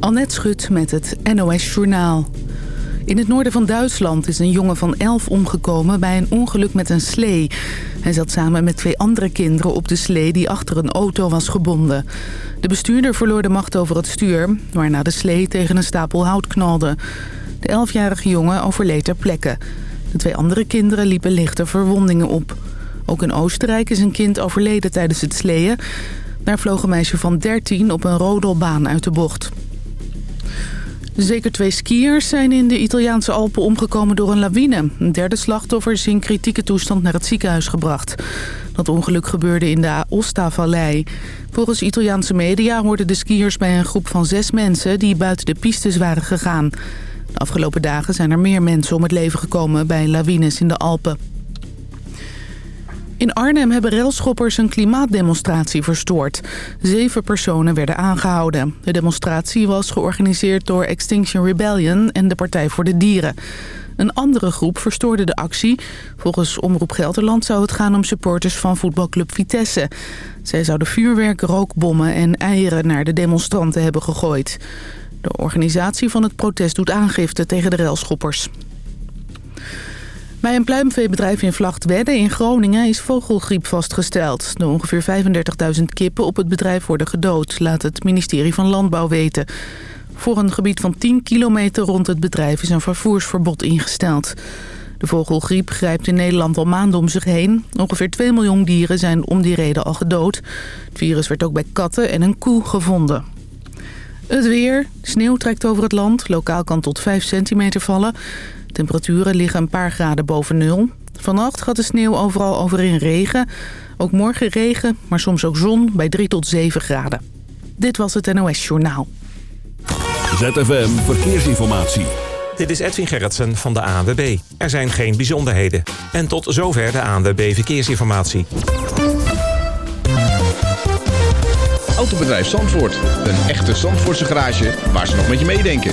Annette Schut met het NOS Journaal. In het noorden van Duitsland is een jongen van 11 omgekomen bij een ongeluk met een slee. Hij zat samen met twee andere kinderen op de slee die achter een auto was gebonden. De bestuurder verloor de macht over het stuur, waarna de slee tegen een stapel hout knalde. De 11-jarige jongen overleed ter plekke. De twee andere kinderen liepen lichte verwondingen op. Ook in Oostenrijk is een kind overleden tijdens het sleeën. Daar vloog een meisje van 13 op een rodelbaan uit de bocht. Zeker twee skiers zijn in de Italiaanse Alpen omgekomen door een lawine. Een derde slachtoffer is in kritieke toestand naar het ziekenhuis gebracht. Dat ongeluk gebeurde in de Aosta-vallei. Volgens Italiaanse media hoorden de skiers bij een groep van zes mensen... die buiten de pistes waren gegaan. De afgelopen dagen zijn er meer mensen om het leven gekomen bij lawines in de Alpen. In Arnhem hebben railschoppers een klimaatdemonstratie verstoord. Zeven personen werden aangehouden. De demonstratie was georganiseerd door Extinction Rebellion en de Partij voor de Dieren. Een andere groep verstoorde de actie. Volgens Omroep Gelderland zou het gaan om supporters van voetbalclub Vitesse. Zij zouden vuurwerk, rookbommen en eieren naar de demonstranten hebben gegooid. De organisatie van het protest doet aangifte tegen de railschoppers. Bij een pluimveebedrijf in Vlachtwedde in Groningen is vogelgriep vastgesteld. De ongeveer 35.000 kippen op het bedrijf worden gedood, laat het ministerie van Landbouw weten. Voor een gebied van 10 kilometer rond het bedrijf is een vervoersverbod ingesteld. De vogelgriep grijpt in Nederland al maanden om zich heen. Ongeveer 2 miljoen dieren zijn om die reden al gedood. Het virus werd ook bij katten en een koe gevonden. Het weer. Sneeuw trekt over het land. Lokaal kan tot 5 centimeter vallen. Temperaturen liggen een paar graden boven nul. Vannacht gaat de sneeuw overal over in regen. Ook morgen regen, maar soms ook zon bij 3 tot 7 graden. Dit was het NOS Journaal. ZFM Verkeersinformatie. Dit is Edwin Gerritsen van de ANWB. Er zijn geen bijzonderheden. En tot zover de ANWB Verkeersinformatie. Autobedrijf Zandvoort. Een echte Zandvoortse garage waar ze nog met je meedenken.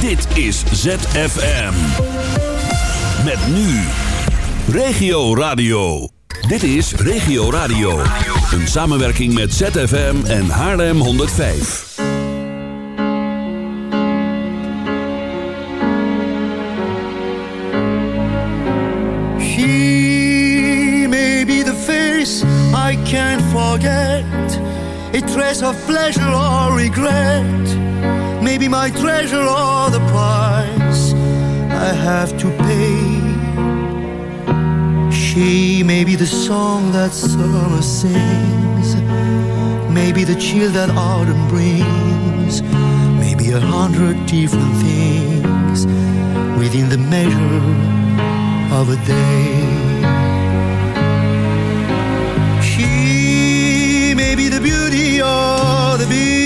Dit is ZFM. Met nu. Regio Radio. Dit is Regio Radio. Een samenwerking met ZFM en Haarlem 105. She may be the face I can't forget. A trace of pleasure or regret. Maybe my treasure or the price I have to pay. She may be the song that summer sings. Maybe the chill that autumn brings. Maybe a hundred different things within the measure of a day. She may be the beauty or the beast,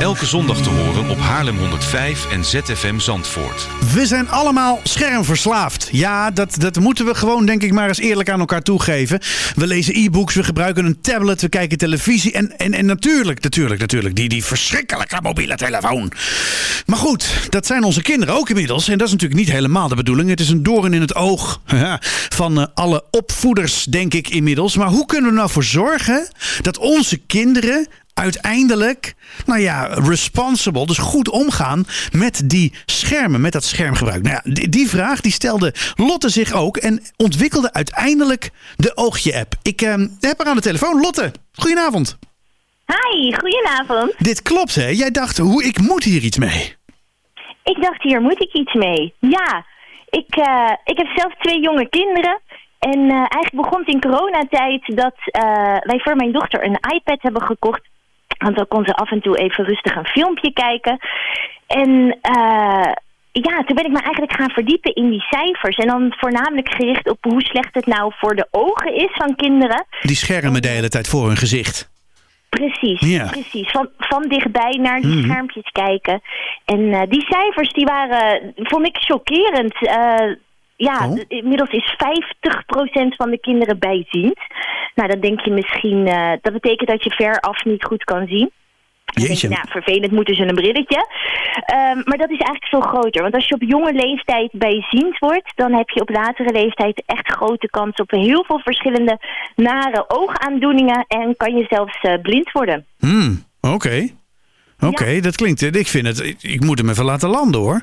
Elke zondag te horen op Haarlem 105 en ZFM Zandvoort. We zijn allemaal schermverslaafd. Ja, dat, dat moeten we gewoon denk ik maar eens eerlijk aan elkaar toegeven. We lezen e-books, we gebruiken een tablet, we kijken televisie. En, en, en natuurlijk, natuurlijk, natuurlijk, die, die verschrikkelijke mobiele telefoon. Maar goed, dat zijn onze kinderen ook inmiddels. En dat is natuurlijk niet helemaal de bedoeling. Het is een doorn in het oog van eh, alle opvoeders, denk ik inmiddels. Maar hoe kunnen we nou voor zorgen dat onze kinderen uiteindelijk, nou ja, responsible, dus goed omgaan met die schermen, met dat schermgebruik. Nou ja, die, die vraag die stelde Lotte zich ook en ontwikkelde uiteindelijk de Oogje-app. Ik eh, heb haar aan de telefoon. Lotte, goedenavond. Hi, goedenavond. Dit klopt hè? Jij dacht, hoe, ik moet hier iets mee. Ik dacht, hier moet ik iets mee. Ja, ik, uh, ik heb zelf twee jonge kinderen. En uh, eigenlijk begon het in coronatijd dat uh, wij voor mijn dochter een iPad hebben gekocht. Want dan kon ze af en toe even rustig een filmpje kijken. En uh, ja, toen ben ik me eigenlijk gaan verdiepen in die cijfers. En dan voornamelijk gericht op hoe slecht het nou voor de ogen is van kinderen. Die schermen de hele tijd voor hun gezicht. Precies, ja. precies. Van, van dichtbij naar die mm. schermpjes kijken. En uh, die cijfers die waren, vond ik chockerend. Uh, ja, oh. inmiddels is 50% van de kinderen bijziend. Nou, dan denk je misschien, uh, dat betekent dat je ver af niet goed kan zien. Jeetje. Je, nou, vervelend moeten ze een brilletje. Um, maar dat is eigenlijk veel groter. Want als je op jonge leeftijd bijziend wordt... dan heb je op latere leeftijd echt grote kans op heel veel verschillende nare oogaandoeningen... en kan je zelfs uh, blind worden. Hmm, oké. Okay. Oké, okay, ja. dat klinkt... Ik vind het... Ik moet hem even laten landen, hoor.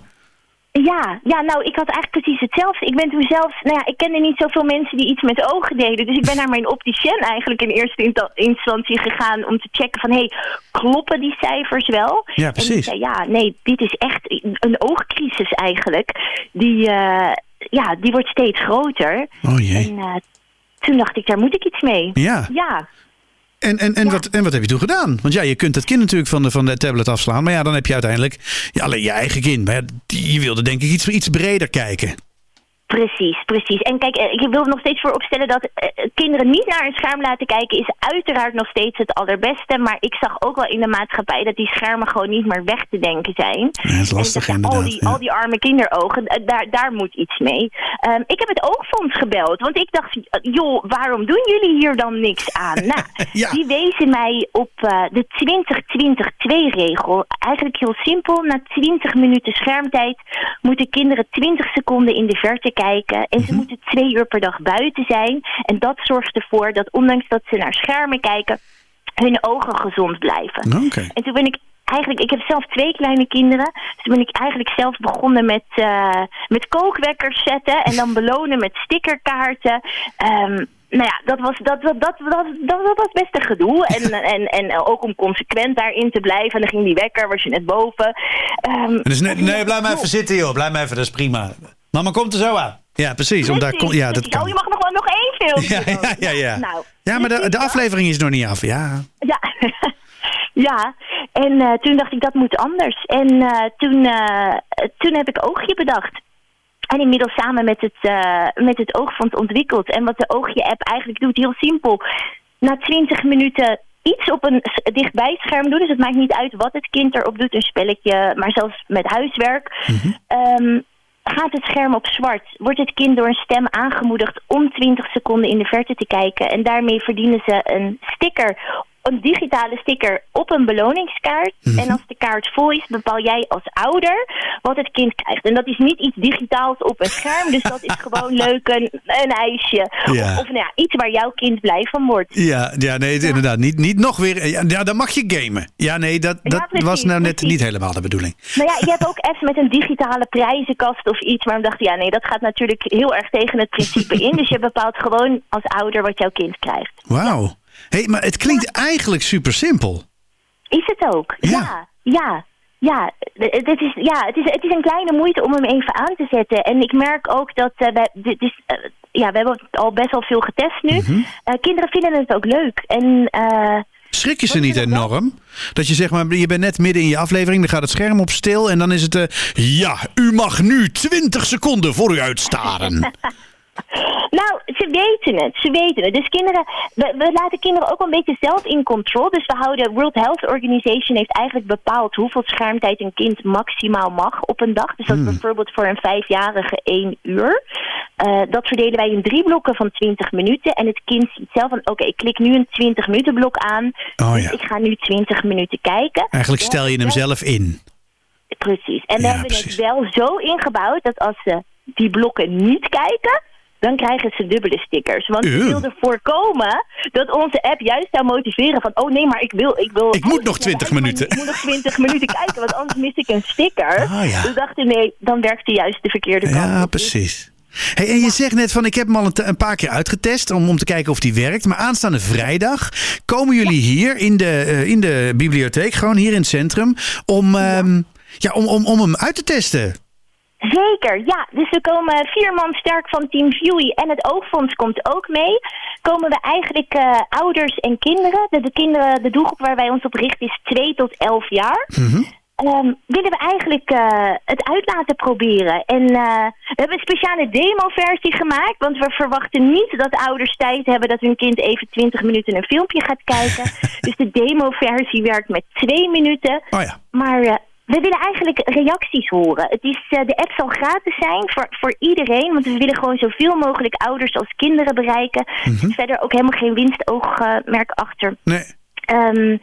Ja, ja, nou, ik had eigenlijk precies hetzelfde. Ik ben toen zelfs, nou ja, ik kende niet zoveel mensen die iets met ogen deden. Dus ik ben naar mijn opticien eigenlijk in eerste instantie gegaan om te checken van, hé, hey, kloppen die cijfers wel? Ja, precies. En zei, ja, nee, dit is echt een oogcrisis eigenlijk. Die, uh, ja, die wordt steeds groter. Oh jee. En uh, toen dacht ik, daar moet ik iets mee. Ja. Ja. En, en, en, ja. wat, en wat heb je toen gedaan? Want ja, je kunt het kind natuurlijk van de, van de tablet afslaan. Maar ja, dan heb je uiteindelijk ja, alleen je eigen kind. Maar ja, je wilde denk ik iets, iets breder kijken. Precies, precies. En kijk, ik wil er nog steeds voor opstellen dat uh, kinderen niet naar een scherm laten kijken is uiteraard nog steeds het allerbeste. Maar ik zag ook wel in de maatschappij dat die schermen gewoon niet meer weg te denken zijn. Ja, dat is lastig en inderdaad. Al die, ja. al die arme kinderogen, daar, daar moet iets mee. Um, ik heb het oogfonds gebeld, want ik dacht, joh, waarom doen jullie hier dan niks aan? nou, ja. die wezen mij op uh, de 20-20-2-regel. Eigenlijk heel simpel, na 20 minuten schermtijd moeten kinderen 20 seconden in de verte kijken. En ze mm -hmm. moeten twee uur per dag buiten zijn. En dat zorgt ervoor dat ondanks dat ze naar schermen kijken... hun ogen gezond blijven. Okay. En toen ben ik eigenlijk... Ik heb zelf twee kleine kinderen. Dus toen ben ik eigenlijk zelf begonnen met, uh, met kookwekkers zetten. En dan belonen met stickerkaarten. Um, nou ja, dat was, dat, dat, dat, dat, dat, was best een gedoe. En, en, en ook om consequent daarin te blijven. En dan ging die wekker, was je net boven. Um, dus nee, nee, blijf maar even zitten joh. Blijf maar even, dat is prima. Mama komt er zo aan. Ja, precies. Om daar kon, ja, dat kan. Oh, je mag nog, nog één filmpje ja, ja, ja, ja. Nou, ja, maar de, de aflevering is nog niet af, ja. Ja, ja. en uh, toen dacht ik dat moet anders. En uh, toen, uh, toen heb ik Oogje bedacht. En inmiddels samen met het, uh, met het Oogfonds ontwikkeld. En wat de Oogje-app eigenlijk doet, heel simpel. Na 20 minuten iets op een dichtbijscherm doen. Dus het maakt niet uit wat het kind erop doet, een spelletje, maar zelfs met huiswerk. Mm -hmm. um, gaat het scherm op zwart, wordt het kind door een stem aangemoedigd om 20 seconden in de verte te kijken. En daarmee verdienen ze een sticker een digitale sticker op een beloningskaart. Mm -hmm. En als de kaart vol is, bepaal jij als ouder wat het kind krijgt. En dat is niet iets digitaals op een scherm. Dus dat is gewoon leuk een, een ijsje. Ja. Of, of nou ja, iets waar jouw kind blij van wordt. Ja, ja nee, ja. inderdaad. Niet, niet nog weer... Ja, dan mag je gamen. Ja, nee, dat, dat precies, was nou net precies. niet helemaal de bedoeling. Nou ja, je hebt ook apps met een digitale prijzenkast of iets. Maar we dachten, ja nee, dat gaat natuurlijk heel erg tegen het principe in. Dus je bepaalt gewoon als ouder wat jouw kind krijgt. Wauw. Hé, hey, maar het klinkt ja. eigenlijk super simpel. Is het ook? Ja, ja. ja. Ja, het is, ja het, is, het is een kleine moeite om hem even aan te zetten. En ik merk ook dat uh, dit is, uh, ja, we hebben al best wel veel getest nu. Mm -hmm. uh, kinderen vinden het ook leuk. En, Schrik je ze niet enorm? Dat je zeg maar, je bent net midden in je aflevering, dan gaat het scherm op stil en dan is het, ja, u mag nu 20 seconden voor u uitstaren. Nou, ze weten het. Ze weten het. Dus kinderen, we, we laten kinderen ook wel een beetje zelf in controle. Dus we houden, World Health Organization heeft eigenlijk bepaald hoeveel schermtijd een kind maximaal mag op een dag. Dus dat is Hmm. bijvoorbeeld voor een vijfjarige één uur. Eh, dat verdelen wij in drie blokken van 20 minuten. En het kind ziet zelf van, oké, ik klik nu een 20 minuten blok aan. Oh dus ja. ik ga nu 20 minuten kijken. Eigenlijk stel je hem zelf in. Precies. En we Ja, hebben precies. het wel zo ingebouwd dat als ze die blokken niet kijken, dan krijgen ze dubbele stickers. Want we Ew. wilden voorkomen dat onze app juist zou motiveren van, oh nee, maar ik wil... Ik, wil Ik moet nog 20 maar minuten. Ik moet nog 20 minuten kijken, want anders mis ik een sticker. Ah, ja. Dus dachten, nee, dan werkt hij juist de verkeerde kant Ja, precies. Hey, en je zegt net van ik heb hem al een, een paar keer uitgetest om, om te kijken of die werkt. Maar aanstaande vrijdag komen jullie hier in de, eh, in de bibliotheek, gewoon hier in het centrum, om, ehm, ja, om, om, om hem uit te testen. Zeker, ja. Dus we komen vier man sterk van Team Viewy en het Oogfonds komt ook mee. Komen we eigenlijk eh, ouders en kinderen. De, de kinderen, de doelgroep waar wij ons op richten is 2 tot 11 jaar. Ehm, willen we eigenlijk eh, het uit laten proberen. En eh, we hebben een speciale demo-versie gemaakt. Want we verwachten niet dat ouders tijd hebben dat hun kind even 20 minuten een filmpje gaat kijken. dus de demo-versie werkt met twee minuten. Oh ja. Maar we willen eigenlijk reacties horen. Het is, eh, de app zal gratis zijn voor, voor iedereen. Want we willen gewoon zoveel mogelijk ouders als kinderen bereiken. Er zit verder ook helemaal geen winstoogmerk achter. Nee. Ehm,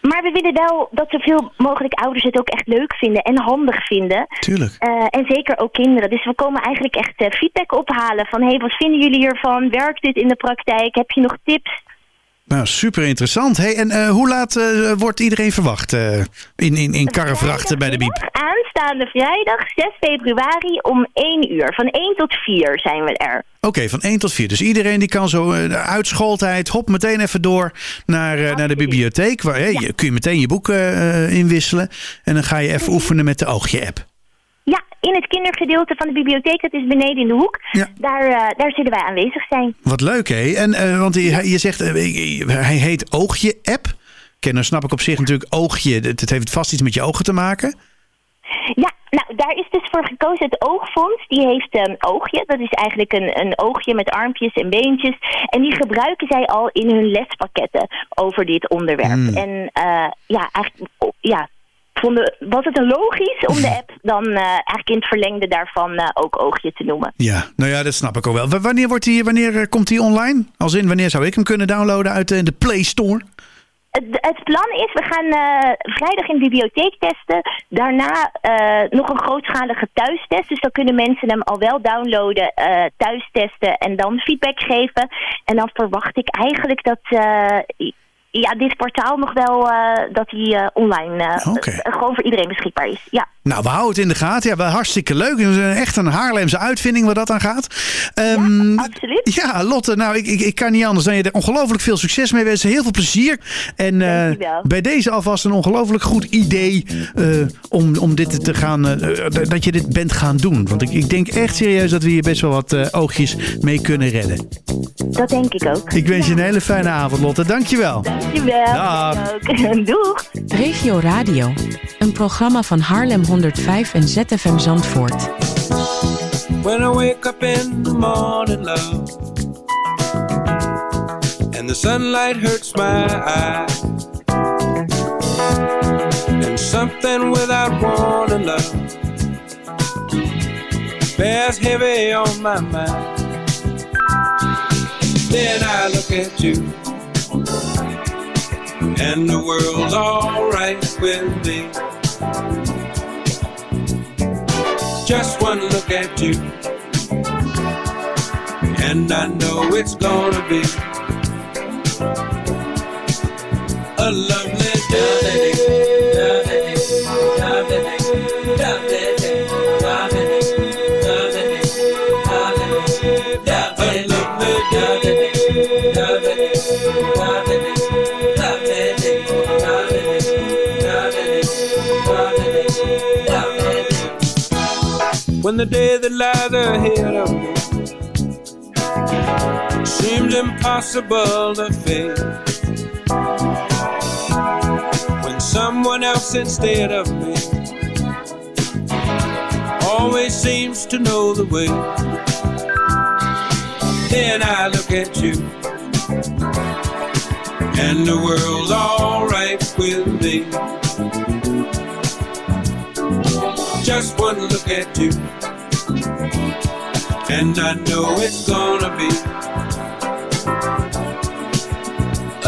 maar we willen wel dat zoveel mogelijk ouders het ook echt leuk vinden en handig vinden. Tuurlijk. Eh, en zeker ook kinderen. Dus we komen eigenlijk echt eh, feedback ophalen van... hé, hey, wat vinden jullie hiervan? Werkt dit in de praktijk? Heb je nog tips? Nou, super interessant. Hey, en eh, hoe laat eh, wordt iedereen verwacht eh, in, in, in karrevrachten bij de Biep? Aanstaande vrijdag 6 februari om 1 uur. Van 1 tot 4 zijn we er. Oké, van 1 tot 4. Dus iedereen die kan zo uit schooltijd, hop meteen even door naar, naar de bibliotheek. Waar hey, ja. kun je meteen je boeken inwisselen. En dan ga je even oefenen met de oogje-app. In het kindergedeelte van de bibliotheek, dat is beneden in de hoek. Ja. Daar, uh, daar zullen wij aanwezig zijn. Wat leuk hé. En uh, want je, je zegt, uh, hij heet Oogje-app. Ken, dan snap ik op zich natuurlijk oogje. Het, heeft vast iets met je ogen te maken. Ja, nou daar is dus voor gekozen. Het Oogfonds, die heeft een oogje. Dat is eigenlijk een, een oogje met armpjes en beentjes. En die gebruiken zij al in hun lespakketten over dit onderwerp. Hmm. Mm. En uh, ja, eigenlijk, ja, vonden, was het een logisch om de app dan uh, eigenlijk in het verlengde daarvan uh, ook oogje te noemen. Ja, nou ja, dat snap ik ook wel. W wanneer, wordt die, wanneer uh, komt die online? Als in, wanneer zou ik hem kunnen downloaden uit de Play Store? Het, het, plan is, we gaan uh, vrijdag in de bibliotheek testen. Daarna nog een grootschalige thuistest. Dus dan kunnen mensen hem al wel downloaden, thuis testen en dan feedback geven. En dan verwacht ik eigenlijk dat ja, dit kwartaal nog wel uh, dat hij uh, online uh, okay. gewoon voor iedereen beschikbaar is. Ja. Nou, we houden het in de gaten. Ja, wel hartstikke leuk. Echt een Haarlemse uitvinding wat dat aan gaat. Um, ja, absoluut. Ja, Lotte, nou, ik, ik, ik kan niet anders dan je er ongelooflijk veel succes mee wensen. Heel veel plezier. En bij deze alvast een ongelooflijk goed idee om, om dit te gaan, dat je dit bent gaan doen. Want ik, ik denk echt serieus dat we hier best wel wat oogjes mee kunnen redden. Dat denk ik ook. Ik wens je een hele fijne avond, Lotte. Dankjewel. Dankjewel. Dag. Doeg. Regio Radio. Een programma van Haarlem 105 en ZFM Zandvoort. When I wake up in the morning, love And the sunlight hurts my eyes And something without warning, love Bears heavy on my mind Then I look at you and the world's alright with me. Just one look at you, and I know it's gonna be a lovely day. When the day that lies ahead of me seems impossible to face. When someone else instead of me always seems to know the way. Then I look at you, and the world's alright with me. Just one look at you, and I know it's gonna be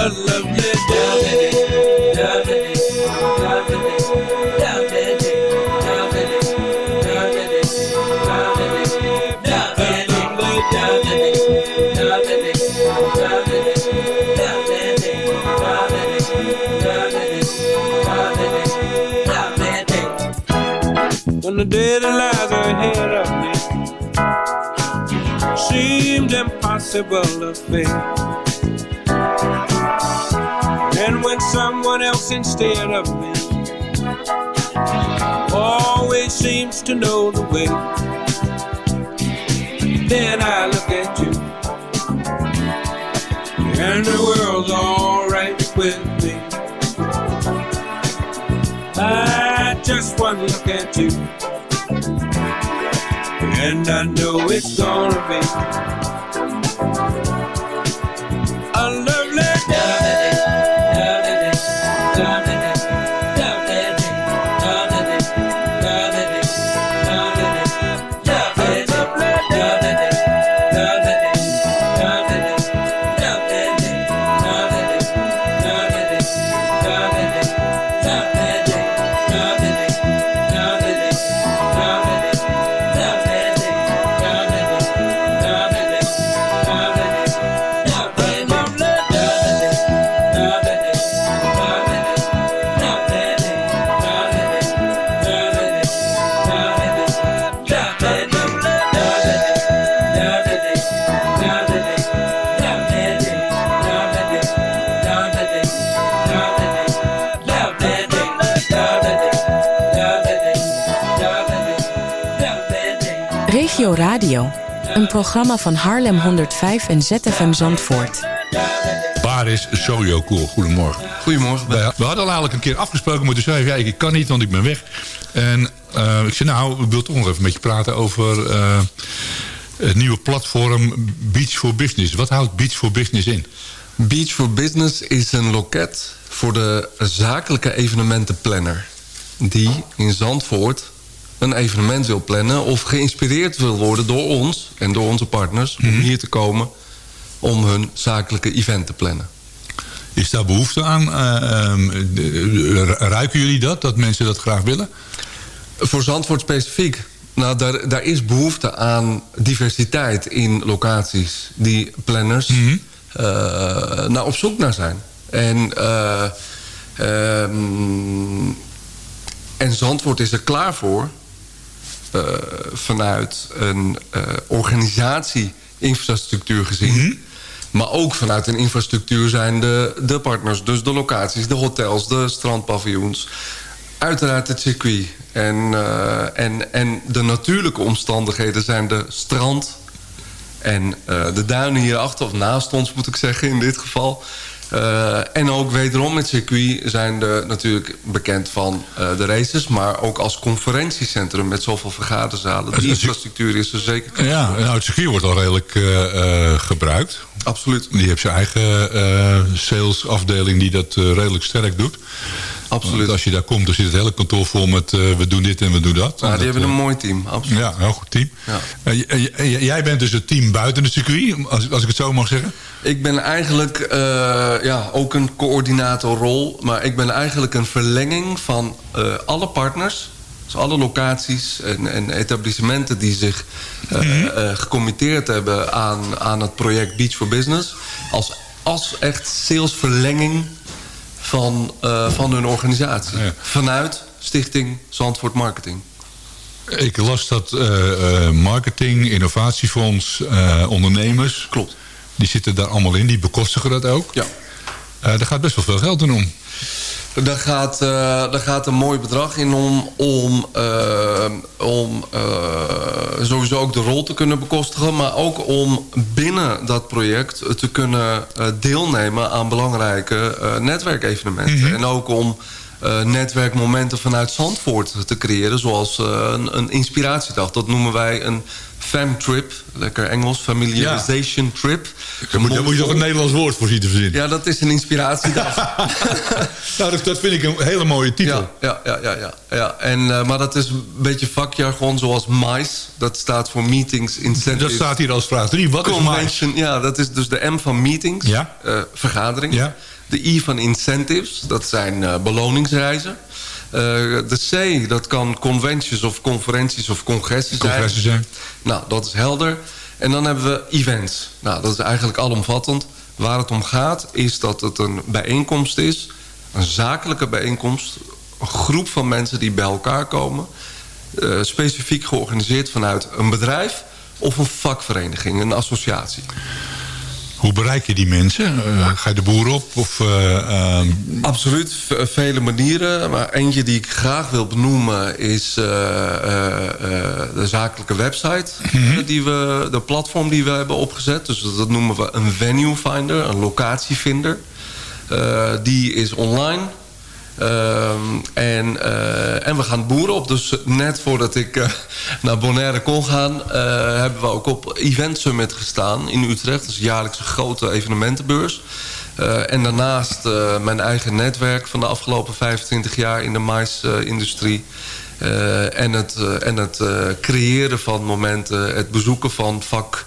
a lovely day. That lies ahead of me seems impossible to face. And when someone else instead of me always seems to know the way, then I look at you, and the world's alright with me. I just one look at you, and I know it's gonna be Een programma van Haarlem 105 en ZFM Zandvoort. Waar is Sojo Cool? Goedemorgen. Goedemorgen. We, we hadden al eigenlijk een keer afgesproken moeten zeggen... ja, ik kan niet, want ik ben weg. En eh, ik zei, nou, ik wil toch nog even met je praten over... eh, het nieuwe platform Beach for Business. Wat houdt Beach for Business in? Beach for Business is een loket voor de zakelijke evenementenplanner. Die in Zandvoort een evenement wil plannen... of geïnspireerd wil worden door ons en door onze partners... om hier te komen om hun zakelijke event te plannen. Is daar behoefte aan? De- ruiken jullie dat, dat mensen dat graag willen? Voor Zandvoort specifiek? Nou, daar, daar is behoefte aan diversiteit in locaties... die planners naar op zoek naar zijn. En, ehm, en Zandvoort is er klaar voor... eh, vanuit een eh, organisatie-infrastructuur gezien... Maar ook vanuit een infrastructuur zijn de, de partners. Dus de locaties, de hotels, de strandpaviljoens. Uiteraard het circuit. En, eh, en, en de natuurlijke omstandigheden zijn de strand... en de duinen hierachter, of naast ons moet ik zeggen in dit geval... Eh, en ook wederom het circuit zijn de, natuurlijk bekend van eh, de races... maar ook als conferentiecentrum met zoveel vergaderzalen. Die infrastructuur is er zeker. Ja, nou, het circuit wordt al redelijk eh, gebruikt. Absoluut. Die heeft zijn eigen salesafdeling die dat redelijk sterk doet. Absoluut. Want als je daar komt, dan zit het hele kantoor vol met eh, we doen dit en we doen dat. En die dat, hebben een eh, mooi team, absoluut. Ja, een heel goed team. Ja. Eh, jij bent dus het team buiten het circuit, als, als ik het zo mag zeggen. Ik ben eigenlijk ja, ook een coördinatorrol. Maar ik ben eigenlijk een verlenging van alle partners. Dus alle locaties en, en etablissementen die zich eh, gecommitteerd hebben aan, aan het project Beach for Business. Als, als echt salesverlenging van, eh, van hun organisatie. Vanuit Stichting Zandvoort Marketing. Ik las dat eh, eh, marketing, innovatiefonds, ondernemers... Klopt. Die zitten daar allemaal in, die bekostigen dat ook. Ja. Daar gaat best wel veel geld in om. Daar gaat, eh, daar gaat een mooi bedrag in om, om, eh, om eh, sowieso ook de rol te kunnen bekostigen... maar ook om binnen dat project te kunnen deelnemen aan belangrijke netwerkevenementen. En ook om netwerkmomenten vanuit Zandvoort te creëren. Zoals een, een inspiratiedag. Dat noemen wij een fam trip. Lekker Engels, familiarization trip. Daar moet, daar moet je toch een Nederlands woord voor zien te verzinnen. Ja, dat is een inspiratiedag. nou, dat, dat vind ik een hele mooie titel. Ja, ja, ja. ja, ja. En, uh, maar dat is een beetje vakjargon zoals MICE. Dat staat voor Meetings Incentives. Dat staat hier als vraag 3. Wat is MICE? Ja, dat is dus de M van Meetings. Ja. Uh, vergadering. Ja. De I van Incentives. Dat zijn uh, beloningsreizen. Uh, de C, dat kan conventions of conferenties of congressen zijn. Congressen zijn. Nou, dat is helder. En dan hebben we events. Nou, dat is eigenlijk alomvattend. Waar het om gaat is dat het een bijeenkomst is. Een zakelijke bijeenkomst. Een groep van mensen die bij elkaar komen. Uh, specifiek georganiseerd vanuit een bedrijf of een vakvereniging, een associatie. Hoe bereik je die mensen? Uh, ga je de boer op? Of, uh, Absoluut, v vele manieren. Maar eentje die ik graag wil benoemen is uh, de zakelijke website. Mm -hmm. die we, de platform die we hebben opgezet. Dus dat noemen we een venue finder, een locatievinder. die is online. Uh, en, uh, en we gaan boeren op. Dus net voordat ik uh, naar Bonaire kon gaan... hebben we ook op Event Summit gestaan in Utrecht. Dat is een jaarlijkse grote evenementenbeurs. en daarnaast mijn eigen netwerk van de afgelopen 25 jaar... in de maïsindustrie. en het, en het creëren van momenten, het bezoeken van vak...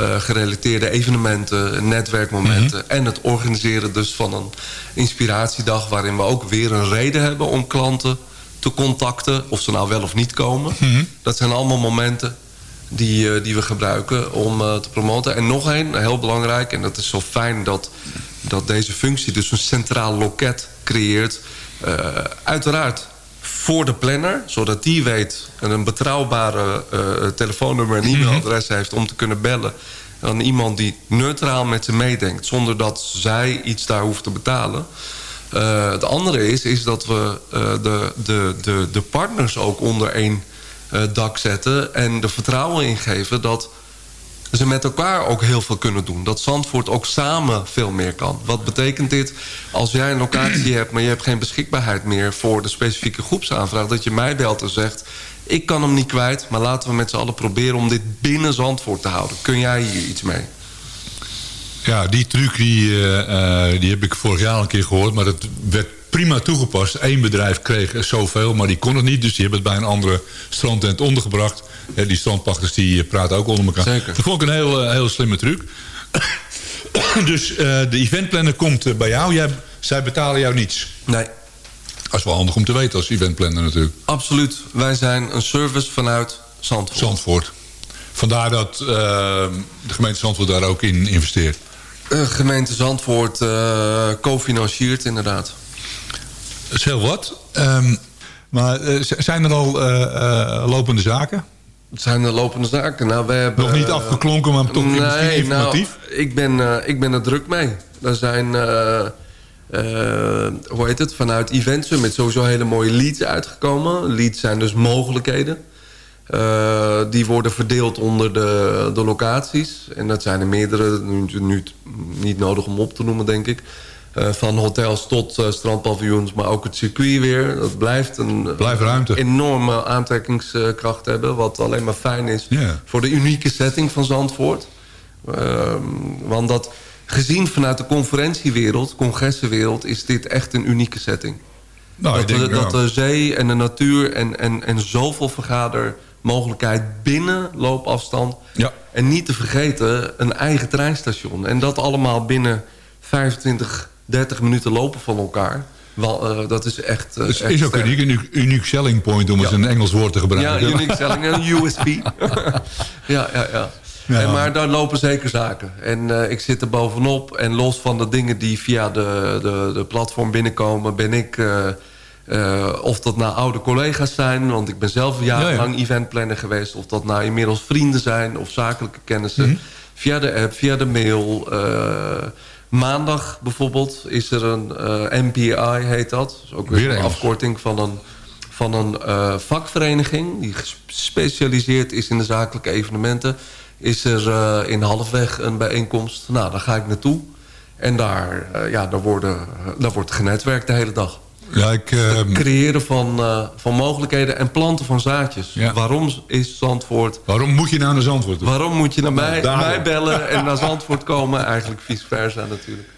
Uh, gerelateerde evenementen, netwerkmomenten... Mm -hmm. en het organiseren dus van een inspiratiedag... waarin we ook weer een reden hebben om klanten te contacten... of ze nou wel of niet komen. Mm -hmm. Dat zijn allemaal momenten die, uh, die we gebruiken om uh, te promoten. En nog één, heel belangrijk... en dat is zo fijn dat, dat deze functie dus een centraal loket creëert... uiteraard voor de planner, zodat die weet... en een betrouwbare uh, telefoonnummer en e-mailadres heeft... om te kunnen bellen aan iemand die neutraal met ze meedenkt... zonder dat zij iets daar hoeft te betalen. Uh, het andere is, is dat we uh, de, de, de, de partners ook onder één dak zetten... en er vertrouwen in geven dat ze met elkaar ook heel veel kunnen doen. Dat Zandvoort ook samen veel meer kan. Wat betekent dit? Als jij een locatie hebt, maar je hebt geen beschikbaarheid meer... voor de specifieke groepsaanvraag, dat je mij belt en zegt... ik kan hem niet kwijt, maar laten we met z'n allen proberen... om dit binnen Zandvoort te houden. Kun jij hier iets mee? Ja, die truc die, uh, die heb ik vorig jaar een keer gehoord... maar dat werd prima toegepast. Eén bedrijf kreeg zoveel, maar die kon het niet. Dus die hebben het bij een andere strandtent ondergebracht. Ja, die strandpachters die praten ook onder elkaar. Zeker. Dat vond ik een heel, heel slimme truc. dus uh, de eventplanner komt uh, bij jou. Jij, zij betalen jou niets. Nee. Dat is wel handig om te weten als eventplanner natuurlijk. Absoluut. Wij zijn een service vanuit Zandvoort. Zandvoort. Vandaar dat uh, de gemeente Zandvoort daar ook in investeert. De gemeente Zandvoort cofinanciert inderdaad. Dat is heel wat. Um, maar zijn er al lopende zaken? Het zijn er lopende zaken. Nou, we hebben, Nog niet afgeklonken, maar toch nee, misschien informatief? Nou, ik, ben, uh, ik ben er druk mee. Er zijn, uh, hoe heet het, vanuit Event Summit sowieso hele mooie leads uitgekomen. Leads zijn dus mogelijkheden. die worden verdeeld onder de, de locaties. En dat zijn er meerdere, nu, nu niet nodig om op te noemen, denk ik. Uh, van hotels tot uh, strandpaviljoens, maar ook het circuit weer. Dat blijft een, Blijf ruimte. enorme aantrekkingskracht hebben. Wat alleen maar fijn is yeah. voor de unieke setting van Zandvoort. Uh, want dat, gezien vanuit de conferentiewereld, congressenwereld... is dit echt een unieke setting. Nou, dat, ik denk, de, dat ja. de zee en de natuur en, en, en zoveel vergadermogelijkheid binnen loopafstand... Ja. en niet te vergeten een eigen treinstation. En dat allemaal binnen 25 30 minuten lopen van elkaar. Wel, uh, dat is echt... Uh, dus echt is ook uniek, een uniek selling point om Ja. eens een Engels woord te Ja, gebruiken. unique selling, een USP. ja, ja, ja. Ja. En maar daar lopen zeker zaken. En uh, ik zit er bovenop. En los van de dingen die via de, de, de platform binnenkomen... ben ik... Of dat nou oude collega's zijn, want ik ben zelf jarenlang Ja, ja. eventplanner geweest. Of dat nou inmiddels vrienden zijn of zakelijke kennissen. Mhm. Via de app, via de mail. Maandag bijvoorbeeld is er een uh, MPI, heet dat. dat is ook weer, een afkorting van een, van een uh, vakvereniging... die gespecialiseerd is in de zakelijke evenementen. Is er uh, in halfweg een bijeenkomst. Nou, daar ga ik naartoe. En daar, ja, daar, worden, daar wordt genetwerkt de hele dag. Ja, ik, Het creëren van, eh, van mogelijkheden en planten van zaadjes. Waarom is Zandvoort... Waarom moet je nou naar Zandvoort? Waarom moet je naar mij, mij bellen en naar Zandvoort komen? Eigenlijk vice versa natuurlijk.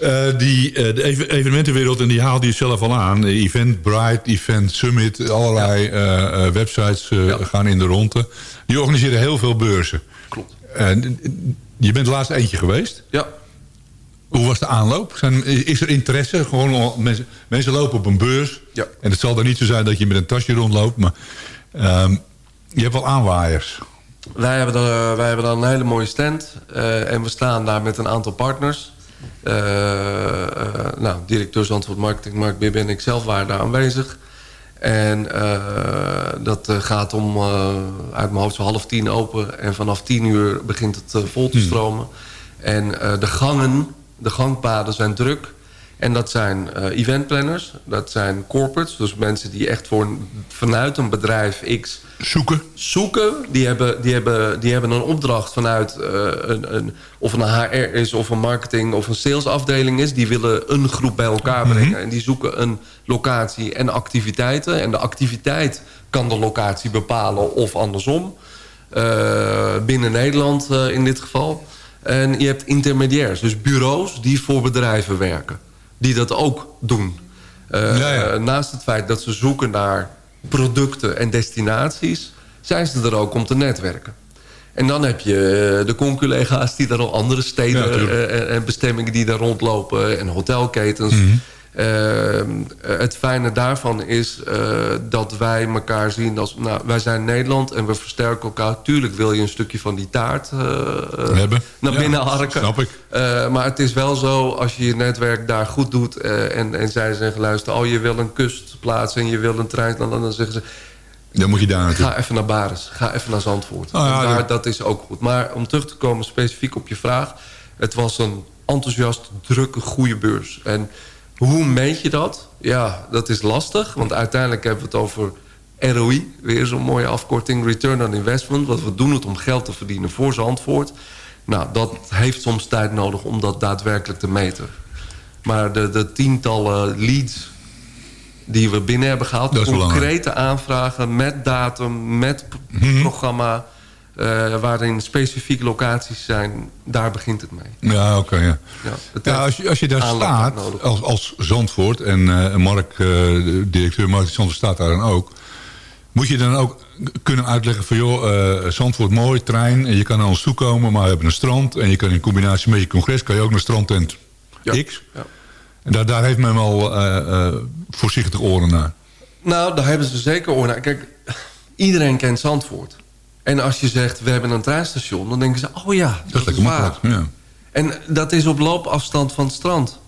Eh, die, eh, de ev- evenementenwereld, en die haalt je zelf al aan. Eventbrite, Event Summit, allerlei websites gaan in de ronde. Die organiseren heel veel beurzen. Klopt. Je bent laatst eentje geweest. Ja. Hoe was de aanloop? Zijn, is er interesse? Gewoon mensen, mensen lopen op een beurs. Ja. En het zal dan niet zo zijn dat je met een tasje rondloopt. Maar ehm, je hebt wel aanwaaiers. Wij hebben, er, wij hebben dan een hele mooie stand. eh, en we staan daar met een aantal partners. Eh, eh, nou, directeur Zandvoort Marketing, Mark Bibbe en ik zelf waren daar aanwezig. En dat gaat om uit mijn hoofd zo half tien open. En vanaf tien uur begint het vol te stromen. En de gangen, de gangpaden zijn druk. En dat zijn eh, eventplanners, dat zijn corporates. Dus mensen die echt voor een- vanuit een bedrijf X... Zoeken. Zoeken. Die hebben, die hebben, die hebben een opdracht vanuit eh, een, een... Of een HR is, of een marketing, of een salesafdeling is. Die willen een groep bij elkaar brengen. En die zoeken een locatie en activiteiten. En de activiteit kan de locatie bepalen of andersom. Eh, binnen Nederland in dit geval. En je hebt intermediairs, dus bureaus die voor bedrijven werken. Die dat ook doen. Eh, Naast het feit dat ze zoeken naar producten en destinaties... zijn ze er ook om te netwerken. En dan heb je eh, de conculega's die daar al andere steden Ja, eh, en- en bestemmingen die daar rondlopen en hotelketens. Mhm. Eh, het fijne daarvan is eh, dat wij elkaar zien als... Nou, wij zijn Nederland en we versterken elkaar. Tuurlijk wil je een stukje van die taart eh, eh, Hebben. naar Ja, binnen harken. snap ik. Maar het is wel zo, als je je netwerk daar goed doet... en, en zij zeggen, luister, oh, je wil een kustplaats... en je wil een trein, dan, dan zeggen ze... Dan moet je daar naartoe. Ga even naar Baris, ga even naar Zandvoort. Oh ja, daar, dat- dat is ook goed. Maar om terug te komen specifiek op je vraag... het was een enthousiast, drukke, goede beurs. En hoe meet je dat? Ja, dat is lastig. Want uiteindelijk hebben we het over ROI. Weer zo'n mooie afkorting. Return on Investment. Want we doen het om geld te verdienen voor Zandvoort. Nou, dat heeft soms tijd nodig om dat daadwerkelijk te meten. Maar de, de tientallen leads die we binnen hebben gehaald... Belangrijk. concrete aanvragen met datum, met Mhm. programma... eh, waarin specifieke locaties zijn, daar begint het mee. Ja, oké. ja. Als, je, als je daar staat, als, als Zandvoort... en eh, Mark, eh, directeur Mark Zandvoort, staat daar dan ook... moet je dan ook kunnen uitleggen van... joh, Zandvoort mooi, trein, en je kan naar ons toe komen... maar we hebben een strand en je kan in combinatie met je congres... kan je ook naar strandtent X. Ja. En daar, daar heeft men wel voorzichtig oren naar. Nou, daar hebben ze zeker oor naar. Kijk, iedereen kent Zandvoort. En als je zegt, we hebben een treinstation... dan denken ze, oh ja, dat, Dat is waar. Ja. En dat is op loopafstand van het strand.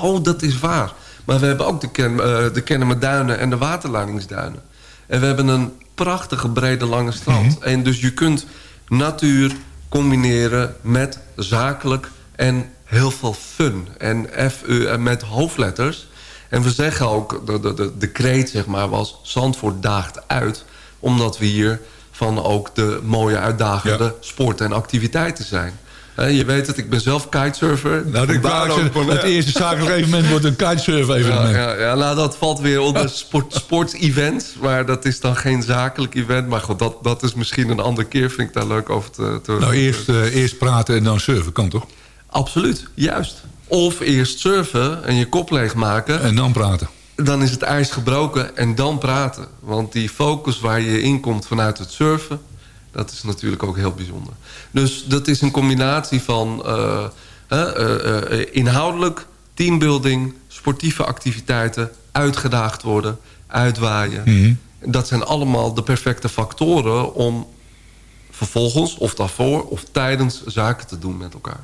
Oh, dat is waar. Maar we hebben ook de, Ken, eh, de Kennemerduinen en de Waterleidingsduinen. En we hebben een prachtige, brede, lange strand. Mhm. En dus je kunt natuur combineren met zakelijk en heel veel fun. En F-U met hoofdletters. En we zeggen ook, de, de, de, de kreet zeg maar was... Zandvoort daagt uit, omdat we hier van ook de mooie uitdagende sporten en activiteiten zijn. Je weet het, ik ben zelf kitesurfer. Nou, ik ook het eerste zakelijk evenement wordt een kitesurf-evenement. Ja, ja, ja, nou, dat valt weer onder sport, sportevents. Maar dat is dan geen zakelijk event. Maar goed, dat, dat is misschien een andere keer. Vind ik daar leuk over te... te Nou, eerst, eh, eerst praten en dan surfen, kan toch? Absoluut, juist. Of eerst surfen en je kop leegmaken. En dan praten. Dan is het ijs gebroken en dan praten. Want die focus waar je in komt vanuit het surfen... dat is natuurlijk ook heel bijzonder. Dus dat is een combinatie van eh, eh, inhoudelijk, teambuilding... sportieve activiteiten, uitgedaagd worden, uitwaaien. Mhm. Dat zijn allemaal de perfecte factoren om vervolgens of daarvoor of tijdens zaken te doen met elkaar.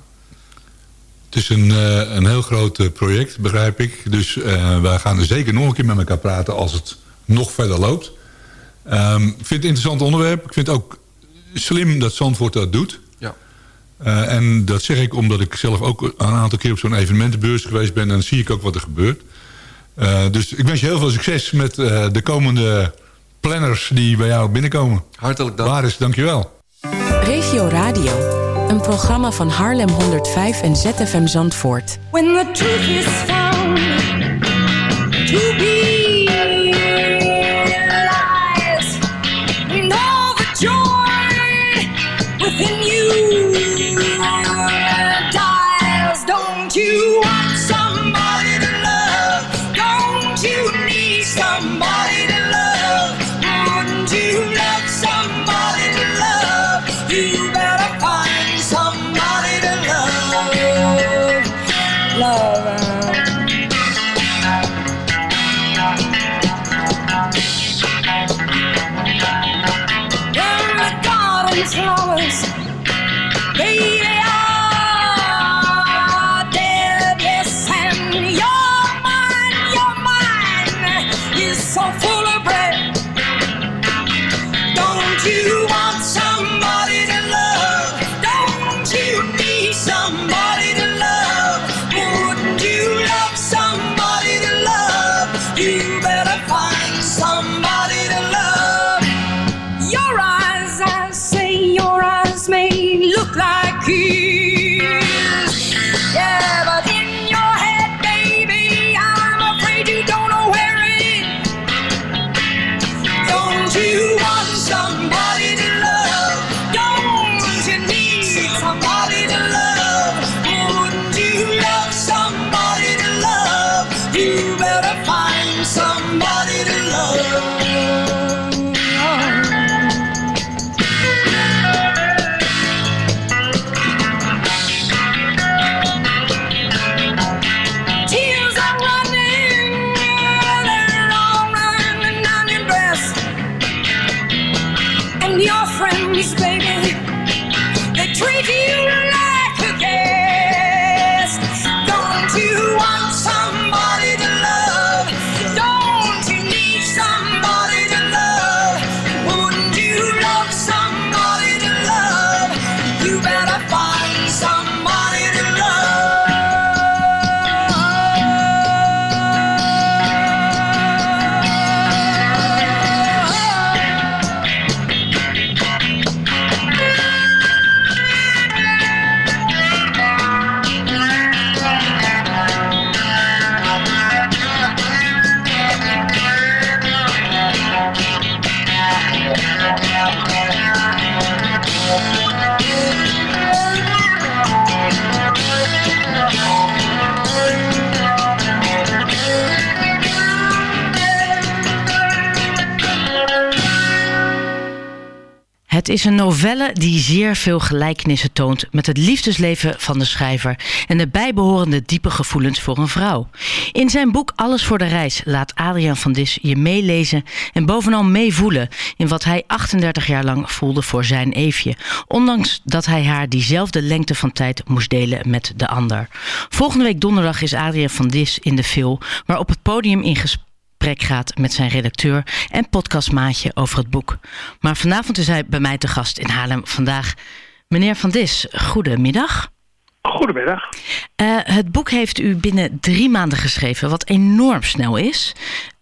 Het is een, eh, een heel groot eh, project, begrijp ik. Dus eh, wij gaan er zeker nog een keer met elkaar praten als het nog verder loopt. Ehm, ik vind het een interessant onderwerp. Ik vind het ook slim dat Zandvoort dat doet. Ja. Eh, en dat zeg ik omdat ik zelf ook een aantal keer op zo'n evenementenbeurs geweest ben. En dan zie ik ook wat er gebeurt. Eh, dus ik wens je heel veel succes met eh, de komende planners die bij jou binnenkomen. Hartelijk dank. Waris, dankjewel. Regio Radio. Een programma van Haarlem 105 en ZFM Zandvoort. and your friends, baby. They treat you Het is een novelle die zeer veel gelijkenissen toont met het liefdesleven van de schrijver en de bijbehorende diepe gevoelens voor een vrouw. In zijn boek Alles voor de reis laat Adriaan van Dis je meelezen en bovenal meevoelen in wat hij 38 jaar lang voelde voor zijn Eefje, ondanks dat hij haar diezelfde lengte van tijd moest delen met de ander. Volgende week donderdag is Adriaan van Dis in de Phil, waar op het podium in gesprek gaat met zijn redacteur en podcastmaatje over het boek. Maar vanavond is hij bij mij te gast in Haarlem vandaag. Meneer Van Dis, goedemiddag. Goedemiddag. Uh, het boek heeft u binnen drie maanden geschreven, wat enorm snel is.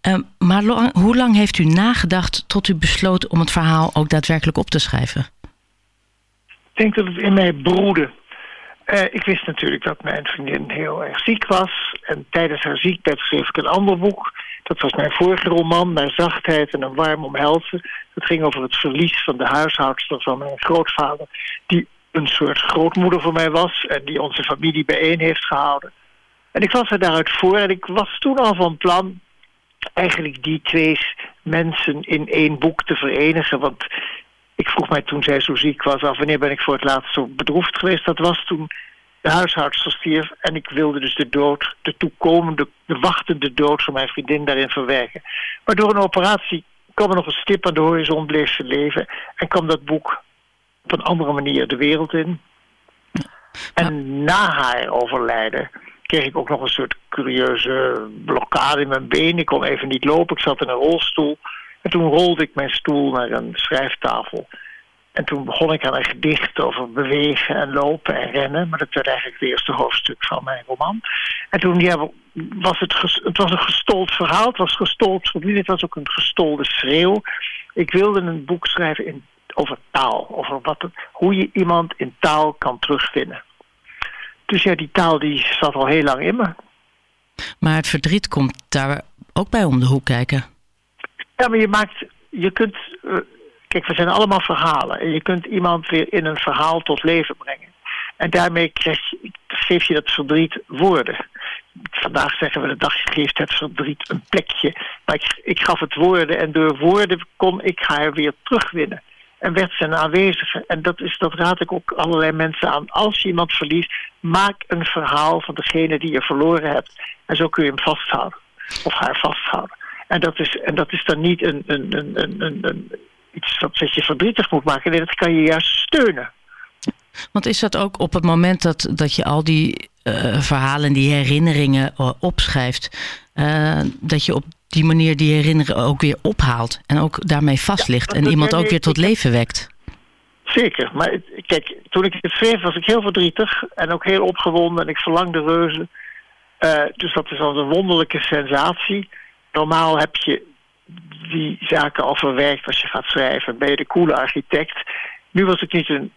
Uh, maar hoe lang heeft u nagedacht tot u besloot om het verhaal ook daadwerkelijk op te schrijven? Ik denk dat het in mij broedde. Uh, ik wist natuurlijk dat mijn vriendin heel erg ziek was. En tijdens haar ziekbed schreef ik een ander boek. Dat was mijn vorige roman, Mijn zachtheid en een warm omhelzen. Dat ging over het verlies van de huishoudster van mijn grootvader... die een soort grootmoeder voor mij was... en die onze familie bijeen heeft gehouden. En ik was er daaruit voor en ik was toen al van plan... eigenlijk die twee mensen in één boek te verenigen. Want ik vroeg mij toen zij zo ziek was af... wanneer ben ik voor het laatst zo bedroefd geweest? Dat was toen de huishoudster stierf en ik wilde dus de dood, de toekomende, de wachtende dood van mijn vriendin daarin verwerken. Maar door een operatie kwam er nog een stip aan de horizon, bleef ze leven en kwam dat boek op een andere manier de wereld in. En na haar overlijden kreeg ik ook nog een soort curieuze blokkade in mijn been. Ik kon even niet lopen, ik zat in een rolstoel. En toen rolde ik mijn stoel naar een schrijftafel. En toen begon ik aan een gedicht over bewegen en lopen en rennen. Maar dat werd eigenlijk het eerste hoofdstuk van mijn roman. En toen ja, was het, het was een gestold verhaal. Het was gestold verdien. Het was ook een gestolde schreeuw. Ik wilde een boek schrijven in, over taal. Over wat hoe je iemand in taal kan terugvinden. Dus ja, die taal die zat al heel lang in me. Maar het verdriet komt daar ook bij om de hoek kijken. Ja, maar je maakt... Je kunt... Kijk, we zijn allemaal verhalen. En je kunt iemand weer in een verhaal tot leven brengen. En daarmee krijg je, geef je dat verdriet woorden. Vandaag zeggen we de dag geeft het verdriet een plekje. Maar ik, ik gaf het woorden en door woorden kon ik haar weer terugwinnen. En werd ze een aanwezige. En dat, is, dat raad ik ook allerlei mensen aan. Als je iemand verliest, maak een verhaal van degene die je verloren hebt. En zo kun je hem vasthouden. Of haar vasthouden. En dat is, en dat is dan niet een, een, een, een, een wat je verdrietig moet maken. Nee, dat kan je juist steunen. Want is dat ook op het moment dat, dat je al die uh, verhalen, die herinneringen uh, opschrijft, uh, dat je op die manier die herinneringen ook weer ophaalt en ook daarmee vast ligt ja, en iemand ook weer tot leven wekt? Zeker, maar kijk, toen ik het schreef was ik heel verdrietig en ook heel opgewonden en ik verlangde reuzen. dus dat is al een wonderlijke sensatie. Normaal heb je die zaken al verwerkt als je gaat schrijven. Ben je de coole architect. Nu was ik niet een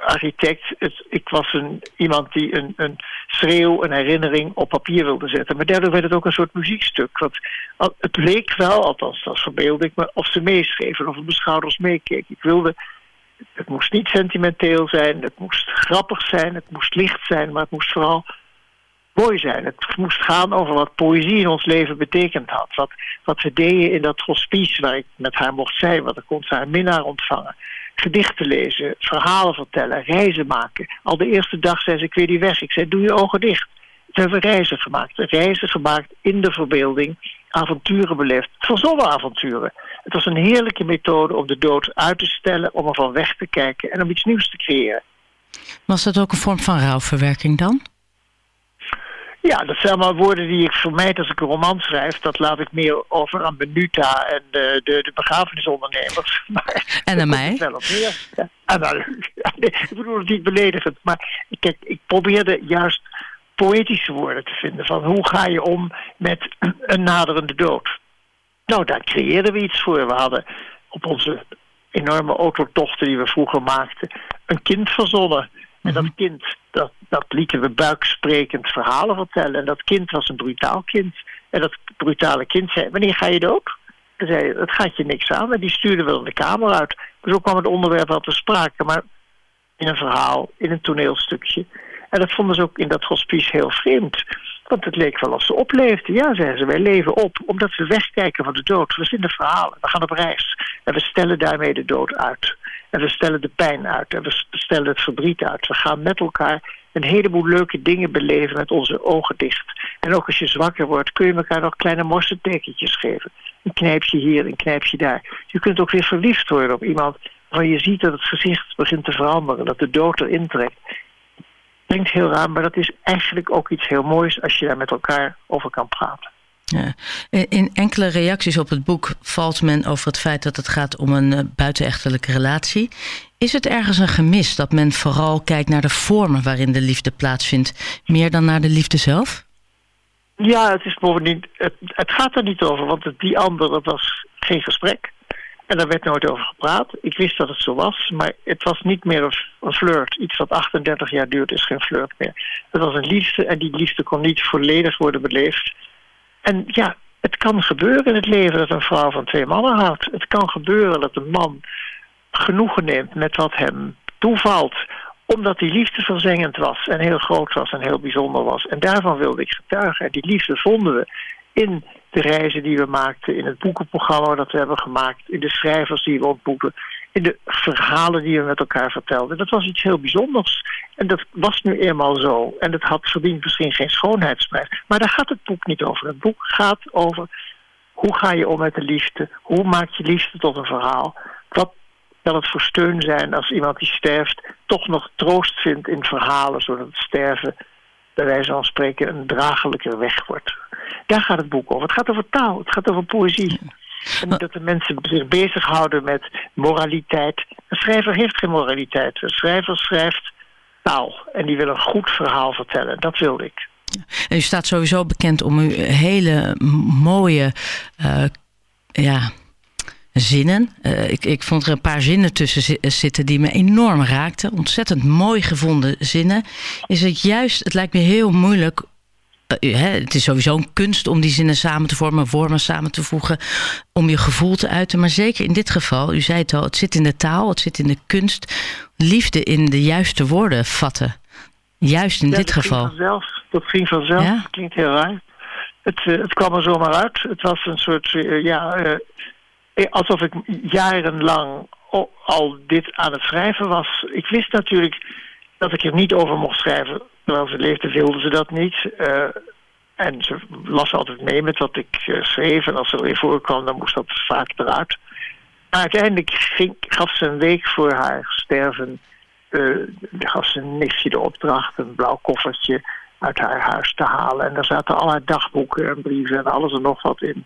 architect. Het, ik was een, iemand die een, een schreeuw, een herinnering op papier wilde zetten. Maar daardoor werd het ook een soort muziekstuk. Want het leek wel, althans dat verbeelde ik me, of ze meeschreven, of op mijn schouders meekeek. Ik wilde, het moest niet sentimenteel zijn, het moest grappig zijn, het moest licht zijn, maar het moest vooral mooi zijn. Het moest gaan over wat poëzie in ons leven betekend had. Wat, wat we deden in dat hospice waar ik met haar mocht zijn. Wat ik kon haar minnaar ontvangen. Gedichten lezen, verhalen vertellen, reizen maken. Al de eerste dag zei ze, ik weet niet weg. Ik zei, doe je ogen dicht. We hebben reizen gemaakt. Reizen gemaakt in de verbeelding. Avonturen beleefd. Verzonnen avonturen. Het was een heerlijke methode om de dood uit te stellen. Om ervan weg te kijken en om iets nieuws te creëren. Was dat ook een vorm van rouwverwerking dan? Ja, dat zijn maar woorden die ik vermijd als ik een roman schrijf. Dat laat ik meer over aan Benuta en de, de, de begrafenisondernemers. Maar, en aan mij? Wel op meer. Ja, en dan, ja, nee, ik bedoel het niet beledigend. Maar kijk, ik probeerde juist poëtische woorden te vinden. Van hoe ga je om met een naderende dood? Nou, daar creëerden we iets voor. We hadden op onze enorme autotochten die we vroeger maakten... een kind verzonnen en dat mhm. kind, dat, dat lieten we buiksprekend verhalen vertellen. En dat kind was een brutaal kind. En dat brutale kind zei, wanneer ga je dood? En zei, het gaat je niks aan. En die stuurde wel de kamer uit. Dus ook kwam het onderwerp wel te sprake. Maar in een verhaal, in een toneelstukje. En dat vonden ze ook in dat hospice heel vreemd. Want het leek wel als ze opleefden. Ja, zeiden ze, wij leven op omdat we wegkijken van de dood. We zien de verhalen, we gaan op reis. En we stellen daarmee de dood uit. En we stellen de pijn uit en we stellen het verdriet uit. We gaan met elkaar een heleboel leuke dingen beleven met onze ogen dicht. En ook als je zwakker wordt, kun je elkaar nog kleine morsentekentjes geven. Een knijpje hier, een knijpje daar. Je kunt ook weer verliefd worden op iemand waar je ziet dat het gezicht begint te veranderen, dat de dood erin trekt. Klinkt heel raar, maar dat is eigenlijk ook iets heel moois als je daar met elkaar over kan praten. In enkele reacties op het boek valt men over het feit dat het gaat om een uh, buitenechtelijke relatie. Is het ergens een gemis dat men vooral kijkt naar de vormen waarin de liefde plaatsvindt, meer dan naar de liefde zelf? Ja, het is bovendien. Het, gaat er niet over, want die andere was geen gesprek. En daar werd nooit over gepraat. Ik wist dat het zo was, maar het was niet meer een flirt. Iets wat 38 jaar duurt is geen flirt meer. Het was een liefde en die liefde kon niet volledig worden beleefd. En ja, het kan gebeuren in het leven dat een vrouw van twee mannen houdt. Het kan gebeuren dat een man genoegen neemt met wat hem toevalt omdat die liefde verzengend was en heel groot was en heel bijzonder was. En daarvan wilde ik getuigen. En die liefde vonden we in de reizen die we maakten, in het boekenprogramma dat we hebben gemaakt, in de schrijvers die we ontmoeten, in de verhalen die we met elkaar vertelden. Dat was iets heel bijzonders. En dat was nu eenmaal zo. En het had verdient misschien geen schoonheidsprijs. Maar daar gaat het boek niet over. Het boek gaat over hoe ga je om met de liefde? Hoe maak je liefde tot een verhaal? Wat kan het voor steun zijn als iemand die sterft toch nog troost vindt in verhalen, zodat het sterven bij wijze van spreken een dragelijker weg wordt. Daar gaat het boek over. Het gaat over taal, het gaat over poëzie. En dat de mensen zich bezighouden met moraliteit. Een schrijver heeft geen moraliteit. Een schrijver schrijft taal. En die wil een goed verhaal vertellen. Dat wilde ik. En u staat sowieso bekend om uw hele mooie uh, ja, zinnen. Uh, ik, ik vond er een paar zinnen tussen zitten die me enorm raakten. Ontzettend mooi gevonden zinnen. Is het juist, het lijkt me heel moeilijk het is sowieso een kunst om die zinnen samen te vormen, vormen samen te voegen, om je gevoel te uiten. Maar zeker in dit geval, u zei het al, het zit in de taal, het zit in de kunst, liefde in de juiste woorden vatten. Juist in ja, dit dat geval. Ging vanzelf, dat ging vanzelf, ja? dat klinkt heel raar. Het, uh, het kwam er zomaar uit. Het was een soort, uh, ja, alsof ik jarenlang al dit aan het schrijven was. Ik wist natuurlijk dat ik er niet over mocht schrijven Terwijl ze leefde wilde ze dat niet. Uh, en ze las altijd mee met wat ik uh, schreef. En als ze er weer voorkwam, dan moest dat vaak eruit. Maar uiteindelijk gaf ze een week voor haar sterven... Uh, gaf ze een nichtje de opdracht, een blauw koffertje uit haar huis te halen. En daar zaten allerlei dagboeken en brieven en alles en nog wat in.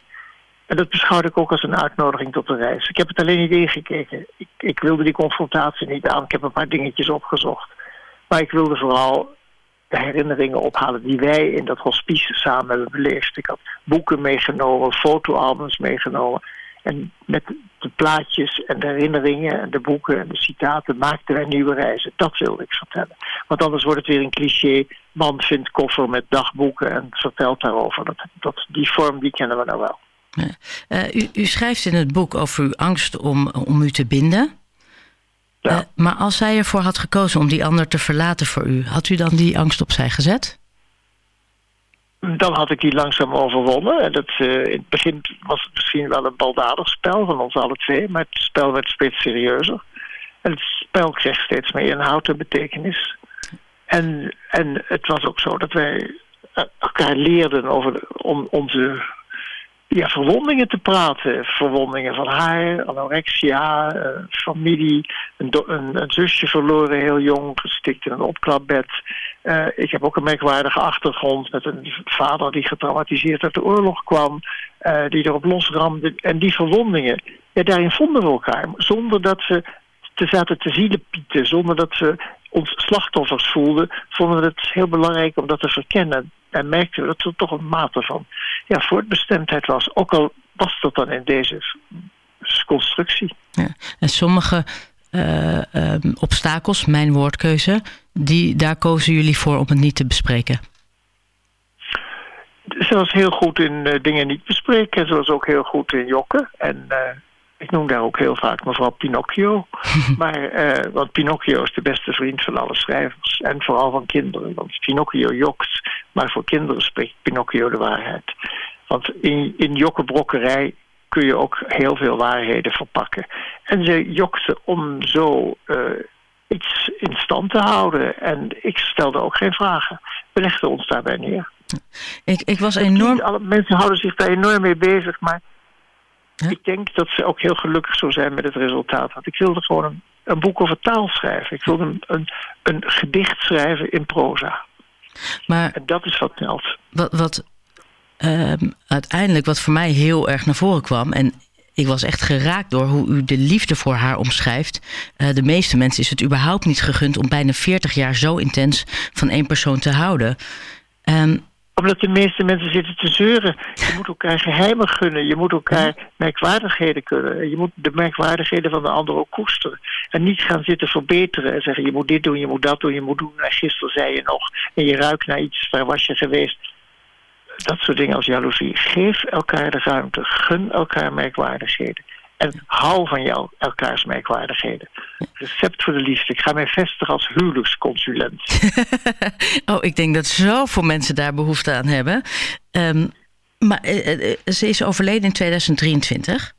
En dat beschouwde ik ook als een uitnodiging tot de reis. Ik heb het alleen niet ingekeken. Ik, ik wilde die confrontatie niet aan. Ik heb een paar dingetjes opgezocht. Maar ik wilde vooral de herinneringen ophalen die wij in dat hospice samen hebben beleefd. Ik had boeken meegenomen, fotoalbums meegenomen. En met de plaatjes en de herinneringen en de boeken en de citaten maakten wij nieuwe reizen. Dat wilde ik vertellen. Want anders wordt het weer een cliché. Man vindt koffer met dagboeken en vertelt daarover. Dat, dat, die vorm die kennen we nou wel. Uh, u, u schrijft in het boek over uw angst om, om u te binden. Uh, maar als zij ervoor had gekozen om die ander te verlaten voor u, had u dan die angst opzij gezet? Dan had ik die langzaam overwonnen. En dat, uh, in het begin was het misschien wel een baldadig spel van ons alle twee, maar het spel werd steeds serieuzer. En het spel kreeg steeds meer inhoud en betekenis. En, en het was ook zo dat wij elkaar leerden over de, om onze ja, verwondingen te praten. Verwondingen van haar, anorexia, uh, familie, een, een, een, zusje verloren heel jong, gestikt in een opklapbed. Uh, ik heb ook een merkwaardige achtergrond met een vader die getraumatiseerd uit de oorlog kwam, uh, die erop losramde. En die verwondingen, ja, daarin vonden we elkaar, zonder dat we te zaten te zielepieten, zonder dat we ons slachtoffers voelden, vonden we het heel belangrijk om dat te verkennen. En merkten we dat er toch een mate van ja, voortbestemdheid was. Ook al was dat dan in deze constructie. Ja. En sommige uh, uh, obstakels, mijn woordkeuze, die, daar kozen jullie voor om het niet te bespreken. Ze was heel goed in uh, dingen niet bespreken. Ze was ook heel goed in jokken. En ik noem daar ook heel vaak mevrouw Pinocchio. maar, uh, want Pinocchio is de beste vriend van alle schrijvers. En vooral van kinderen. Want Pinocchio jokt, maar voor kinderen spreekt Pinocchio de waarheid. Want in, in jokkenbrokkerij kun je ook heel veel waarheden verpakken. En ze jokte om zo uh, iets in stand te houden. En ik stelde ook geen vragen. We legden ons daarbij neer. Ik, ik was enorm... Alle mensen houden zich daar enorm mee bezig, maar ik denk dat ze ook heel gelukkig zou zijn met het resultaat. Want ik wilde gewoon een, een boek over taal schrijven. Ik wilde een, een, een gedicht schrijven in proza. Maar, en dat is wat telt. Wat, wat uh, uiteindelijk wat voor mij heel erg naar voren kwam... en ik was echt geraakt door hoe u de liefde voor haar omschrijft. Uh, de meeste mensen is het überhaupt niet gegund... om bijna 40 jaar zo intens van één persoon te houden. Um, omdat de meeste mensen zitten te zeuren. Je moet elkaar geheimen gunnen. Je moet elkaar merkwaardigheden kunnen. Je moet de merkwaardigheden van de ander ook koesteren. En niet gaan zitten verbeteren en zeggen... je moet dit doen, je moet dat doen, je moet doen. En gisteren zei je nog. En je ruikt naar iets, waar was je geweest? Dat soort dingen als jaloezie. Geef elkaar de ruimte. Gun elkaar merkwaardigheden. En hou van jou, elkaars merkwaardigheden. Recept voor de liefde. Ik ga mij vestigen als huwelijksconsulent. oh, ik denk dat zoveel mensen daar behoefte aan hebben. Um, maar uh, uh, ze is overleden in 2023.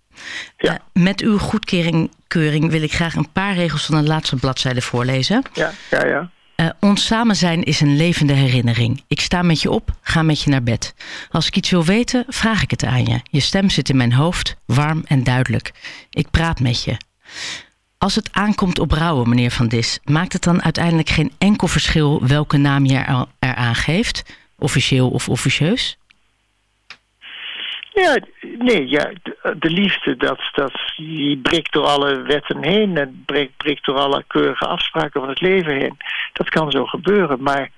Ja. Uh, met uw goedkeuring keuring wil ik graag een paar regels van de laatste bladzijde voorlezen. Ja, ja, ja. Uh, ons samen zijn is een levende herinnering. Ik sta met je op, ga met je naar bed. Als ik iets wil weten, vraag ik het aan je. Je stem zit in mijn hoofd, warm en duidelijk. Ik praat met je. Als het aankomt op rouwen, meneer Van Dis, maakt het dan uiteindelijk geen enkel verschil welke naam je er, eraan geeft? Officieel of officieus? Ja, nee, ja, de, de, liefde, dat, dat, die breekt door alle wetten heen en breekt, breekt door alle keurige afspraken van het leven heen. Dat kan zo gebeuren, maar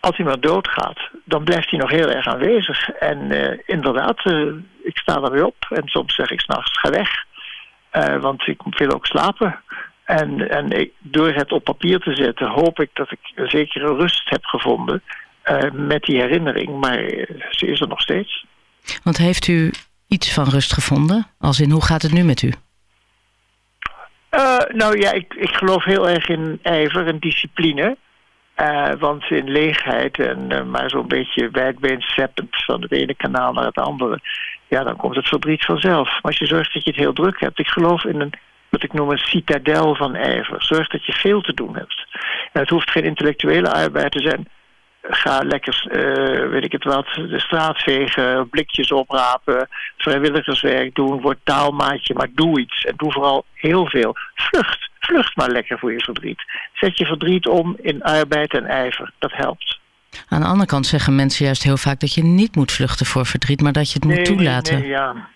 als iemand doodgaat, dan blijft hij nog heel erg aanwezig. En uh, inderdaad, uh, ik sta er weer op en soms zeg ik s'nachts, ga weg. Uh, want ik wil ook slapen. En, en ik, door het op papier te zetten, hoop ik dat ik een zekere rust heb gevonden met die herinnering. Maar ze is er nog steeds. Want heeft u iets van rust gevonden? Als in, hoe gaat het nu met u? Uh, nou ja, ik, ik geloof heel erg in ijver en discipline. Uh, want in leegheid en uh, maar zo'n beetje wijdbeens zeppend van het ene kanaal naar het andere... ja, dan komt het verdriet vanzelf. Maar als je zorgt dat je het heel druk hebt... ik geloof in een, wat ik noem een citadel van ijver. Zorg dat je veel te doen hebt. En het hoeft geen intellectuele arbeid te zijn ga lekker, uh, weet ik het wat, de straat vegen, blikjes oprapen, vrijwilligerswerk doen, word taalmaatje, maar doe iets. En doe vooral heel veel. Vlucht, vlucht maar lekker voor je verdriet. Zet je verdriet om in arbeid en ijver, dat helpt. Aan de andere kant zeggen mensen juist heel vaak dat je niet moet vluchten voor verdriet, maar dat je het nee, moet toelaten. Nee, ja.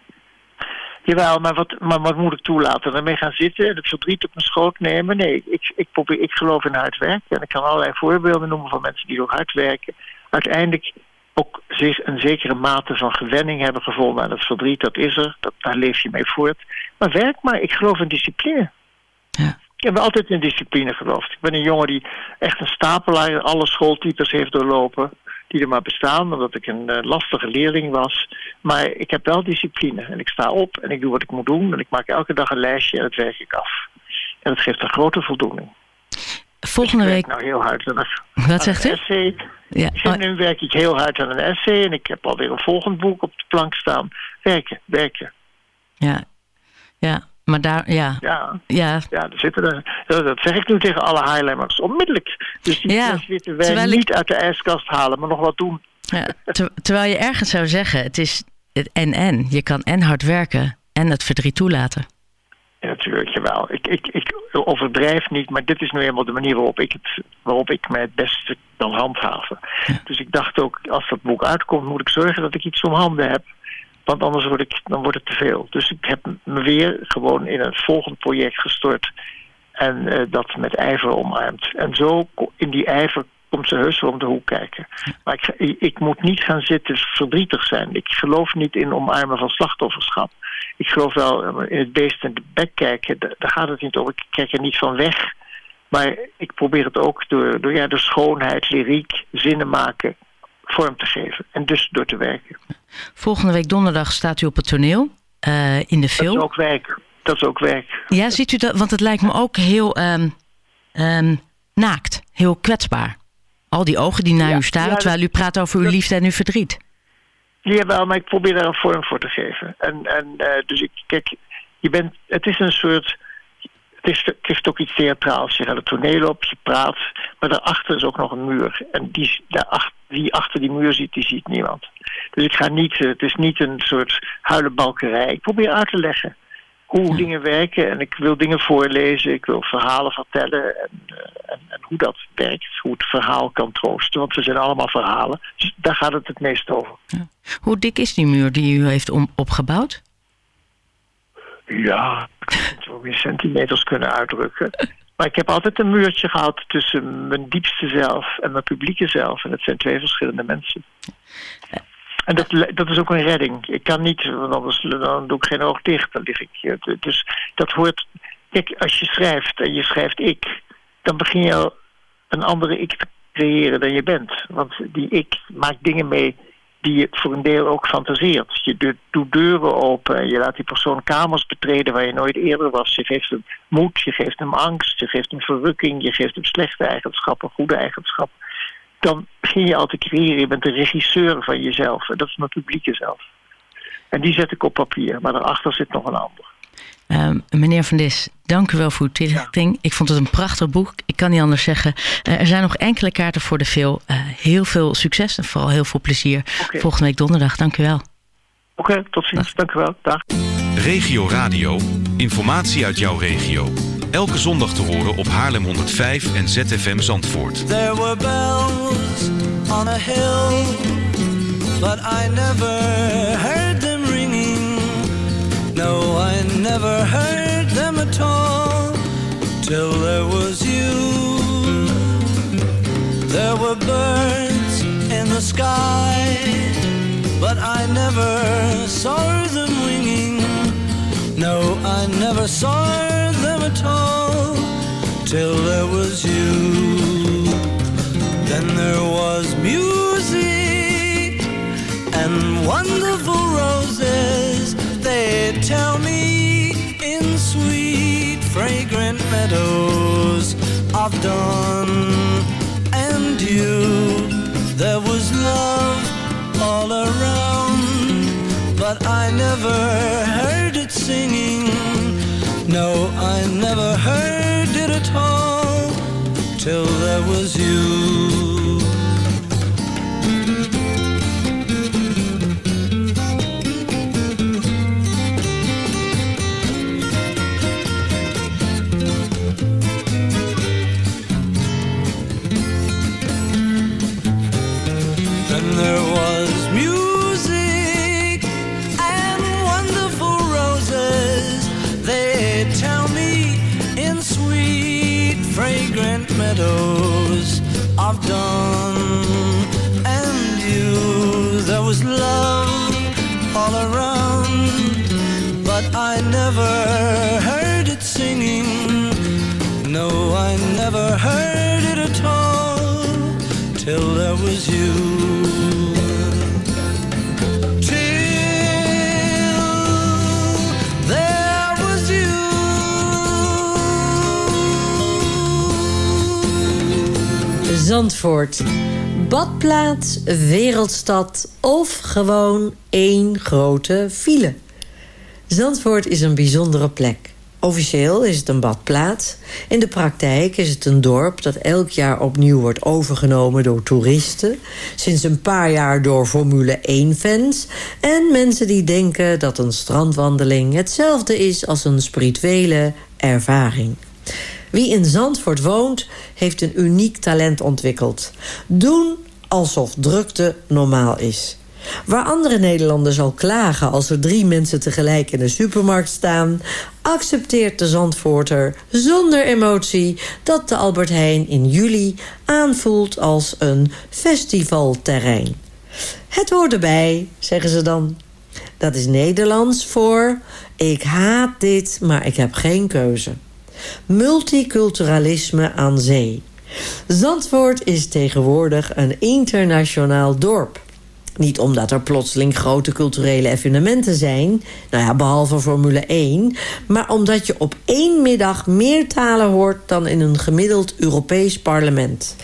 Jawel, maar wat, maar wat moet ik toelaten? Daarmee gaan zitten en het verdriet op mijn schoot nemen? Nee, ik, ik, probeer, ik geloof in hard werken. En ik kan allerlei voorbeelden noemen van mensen die door hard werken. Uiteindelijk ook zich een zekere mate van gewenning hebben gevonden aan het verdriet. Dat is er, dat, daar leef je mee voort. Maar werk maar, ik geloof in discipline. Ja. Ik heb altijd in discipline geloofd. Ik ben een jongen die echt een stapelaar alle schooltypes heeft doorlopen die er maar bestaan, omdat ik een uh, lastige leerling was. Maar ik heb wel discipline en ik sta op en ik doe wat ik moet doen en ik maak elke dag een lijstje en dat werk ik af. En dat geeft een grote voldoening. Volgende dus week... nou heel hard aan een, Wat zegt u? Essay. Ja. En nu werk ik heel hard aan een essay en ik heb alweer een volgend boek op de plank staan. Werken, werken. Ja, ja. Maar daar, ja. Ja, ja. ja daar zitten er, dat zeg ik nu tegen alle Highlanders. Onmiddellijk. Dus die Ja, terwijl ik- niet uit de ijskast halen, maar nog wat doen. ja. Ter- terwijl je ergens zou zeggen, het is het en-en. Je kan en hard werken en het verdriet toelaten. Ja, natuurlijk, jawel. Ik, ik, ik overdrijf niet, maar dit is nu eenmaal de manier waarop ik, het, waarop ik mij het beste kan handhaven. Dus ik dacht ook, als dat boek uitkomt, moet ik zorgen dat ik iets om handen heb. Want anders word ik, dan wordt het te veel. Dus ik heb me weer gewoon in een volgend project gestort. En eh, dat met ijver omarmd. En zo in die ijver komt ze heus wel om de hoek kijken. Maar ik, ik moet niet gaan zitten verdrietig zijn. Ik geloof niet in omarmen van slachtofferschap. Ik geloof wel eh, in het beest in de bek kijken. Da- Daar gaat het niet om. Ik kijk er niet van weg. Maar ik probeer het ook door, door ja, de schoonheid, lyriek, zinnen maken, vorm te geven. En dus door te werken. Volgende week donderdag staat u op het toneel eh, in de Dat film. is ook werk. Dat is ook werk. Ja, ziet u dat? Want het lijkt me ook heel ehm, ehm, naakt, heel kwetsbaar. Al die ogen die naar Ja, u ja, dat- terwijl u praat over uw liefde en uw verdriet. Ja, wel, maar ik probeer daar een vorm voor te geven. En, en uh, dus ik, kijk, je bent, het is een soort, het, is, het heeft ook iets theatraals. Je gaat het toneel op, je praat, maar daarachter is ook nog een muur. En die, daarachter, wie achter die muur ziet, die ziet niemand. Dus ik ga niet, het is niet een soort huilenbalkerij. Ik probeer uit te leggen hoe dingen werken en ik wil dingen voorlezen, ik wil verhalen vertellen en, uh, en, en, hoe dat werkt, hoe het verhaal kan troosten, want ze zijn allemaal verhalen. Dus daar gaat het het meest over. Ja. Hoe dik is die muur die u heeft om, opgebouwd? Ja, ik zou weer centimeters kunnen uitdrukken. Maar ik heb altijd een muurtje gehad tussen mijn diepste zelf en mijn publieke zelf. En dat zijn twee verschillende mensen. En dat, dat is ook een redding. Ik kan niet, want anders dan doe ik geen oog dicht. Dan lig ik, dus dat hoort... Kijk, als je schrijft en je schrijft ik... dan begin je een andere ik te creëren dan je bent. Want die ik maakt dingen mee die je voor een deel ook fantaseert. Je doet deuren open, je laat die persoon kamers betreden waar je nooit eerder was. Je geeft hem moed, je geeft hem angst, je geeft hem verrukking, je geeft hem slechte eigenschappen, goede eigenschappen dan begin je al te creëren. Je bent de regisseur van jezelf. En dat is mijn publieke zelf. En die zet ik op papier. Maar daarachter zit nog een ander. Um, meneer Van Dis, dank u wel voor uw toelichting. Ja. Ik vond het een prachtig boek. Ik kan niet anders zeggen. Uh, er zijn nog enkele kaarten voor de veel. Uh, heel veel succes en vooral heel veel plezier. Okay. Volgende week donderdag. Dank u wel. Oké, okay, tot ziens. Dag. Dank u wel. Dag. Regio Radio. Informatie uit jouw regio. Elke zondag te horen op Haarlem 105 en ZFM Zandvoort. There were bells on a hill, but I never heard them ringing. No, I never heard them at all, till there was you. There were birds in the sky, but I never saw them winging. No, I never saw them at all till there was you. Then there was music and wonderful roses. They tell me fragrant meadows of dawn and you. There was love all around, but I never heard it singing. No, I never heard it at all till there was you. Badplaats, wereldstad of gewoon één grote file. Zandvoort is een bijzondere plek. Officieel is het een badplaats. In de praktijk is het een dorp dat elk jaar opnieuw wordt overgenomen door toeristen. Sinds een paar jaar door Formule 1-fans. En mensen die denken dat een strandwandeling hetzelfde is als een spirituele ervaring. Wie in Zandvoort woont, heeft een uniek talent ontwikkeld. Doen alsof drukte normaal is. Waar andere Nederlanders al klagen als er drie mensen tegelijk in de supermarkt staan... accepteert de Zandvoorter zonder emotie dat de Albert Heijn in juli aanvoelt als een festivalterrein. Het hoort erbij, zeggen ze dan. Dat is Nederlands voor ik haat dit, maar ik heb geen keuze. Multiculturalisme aan zee. Zandvoort is tegenwoordig een internationaal dorp. Niet omdat er plotseling grote culturele evenementen zijn... nou ja, behalve Formule 1... maar omdat je op één middag meer talen hoort... dan in een gemiddeld Europees parlement.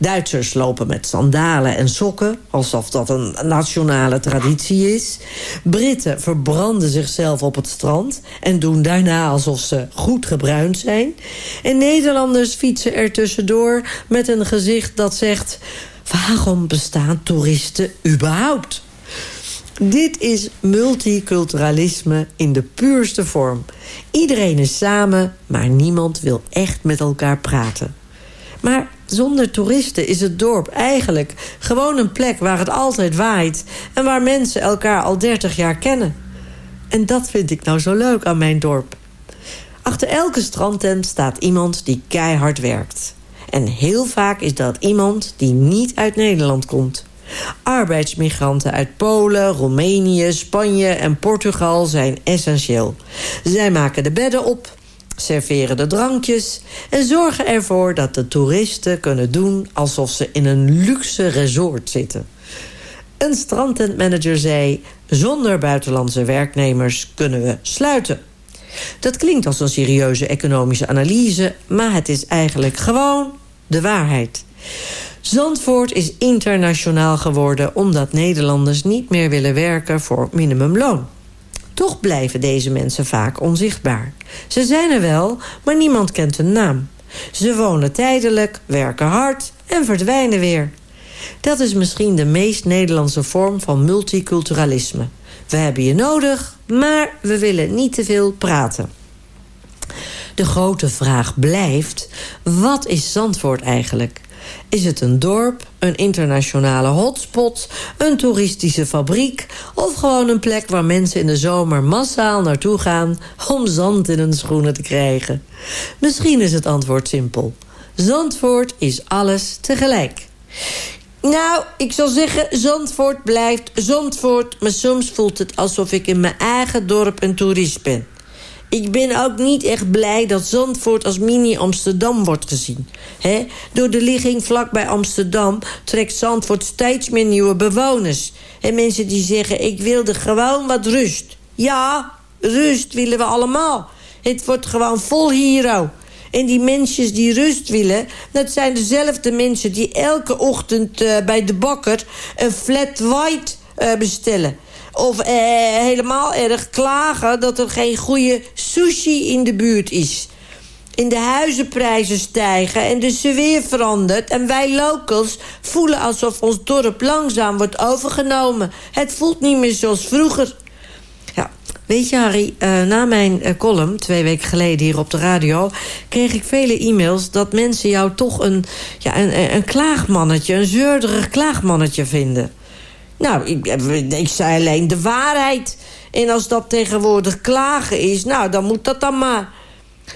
Duitsers lopen met sandalen en sokken, alsof dat een nationale traditie is. Britten verbranden zichzelf op het strand en doen daarna alsof ze goed gebruind zijn. En Nederlanders fietsen er tussendoor met een gezicht dat zegt... waarom bestaan toeristen überhaupt? Dit is multiculturalisme in de puurste vorm. Iedereen is samen, maar niemand wil echt met elkaar praten. Maar zonder toeristen is het dorp eigenlijk gewoon een plek waar het altijd waait... en waar mensen elkaar al 30 jaar kennen. En dat vind ik nou zo leuk aan mijn dorp. Achter elke strandtent staat iemand die keihard werkt. En heel vaak is dat iemand die niet uit Nederland komt. Arbeidsmigranten uit Polen, Roemenië, Spanje en Portugal zijn essentieel. Zij maken de bedden op, serveren de drankjes... en zorgen ervoor dat de toeristen kunnen doen... alsof ze in een luxe resort zitten. Een strandtentmanager zei... zonder buitenlandse werknemers kunnen we sluiten. Dat klinkt als een serieuze economische analyse... maar het is eigenlijk gewoon de waarheid. Zandvoort is internationaal geworden... omdat Nederlanders niet meer willen werken voor minimumloon. Toch blijven deze mensen vaak onzichtbaar. Ze zijn er wel, maar niemand kent hun naam. Ze wonen tijdelijk, werken hard en verdwijnen weer. Dat is misschien de meest Nederlandse vorm van multiculturalisme. We hebben je nodig, maar we willen niet te veel praten. De grote vraag blijft, wat is Zandvoort eigenlijk? Is het een dorp, een internationale hotspot, een toeristische fabriek... of gewoon een plek waar mensen in de zomer massaal naartoe gaan... om zand in hun schoenen te krijgen? Misschien is het antwoord simpel. Zandvoort is alles tegelijk. Nou, ik zal zeggen, Zandvoort blijft Zandvoort... maar soms voelt het alsof ik in mijn eigen dorp een toerist ben... Ik ben ook niet echt blij dat Zandvoort als mini-Amsterdam wordt gezien. He? Door de ligging vlakbij Amsterdam trekt Zandvoort steeds meer nieuwe bewoners. En mensen die zeggen, ik wilde gewoon wat rust. Ja, rust willen we allemaal. Het wordt gewoon vol hero. En die mensen die rust willen... dat zijn dezelfde mensen die elke ochtend uh, bij de bakker... een flat white uh, bestellen... Of eh, helemaal erg klagen dat er geen goede sushi in de buurt is. In de huizenprijzen stijgen en de sfeer verandert... en wij locals voelen alsof ons dorp langzaam wordt overgenomen. Het voelt niet meer zoals vroeger. Ja, weet je Harry, uh, na mijn uh, column, twee weken geleden hier op de radio... kreeg ik vele e-mails dat mensen jou toch een, ja, een, een klaagmannetje... een zeurderig klaagmannetje vinden... Nou, ik, ik zei alleen de waarheid. En als dat tegenwoordig klagen is, nou, dan moet dat dan maar.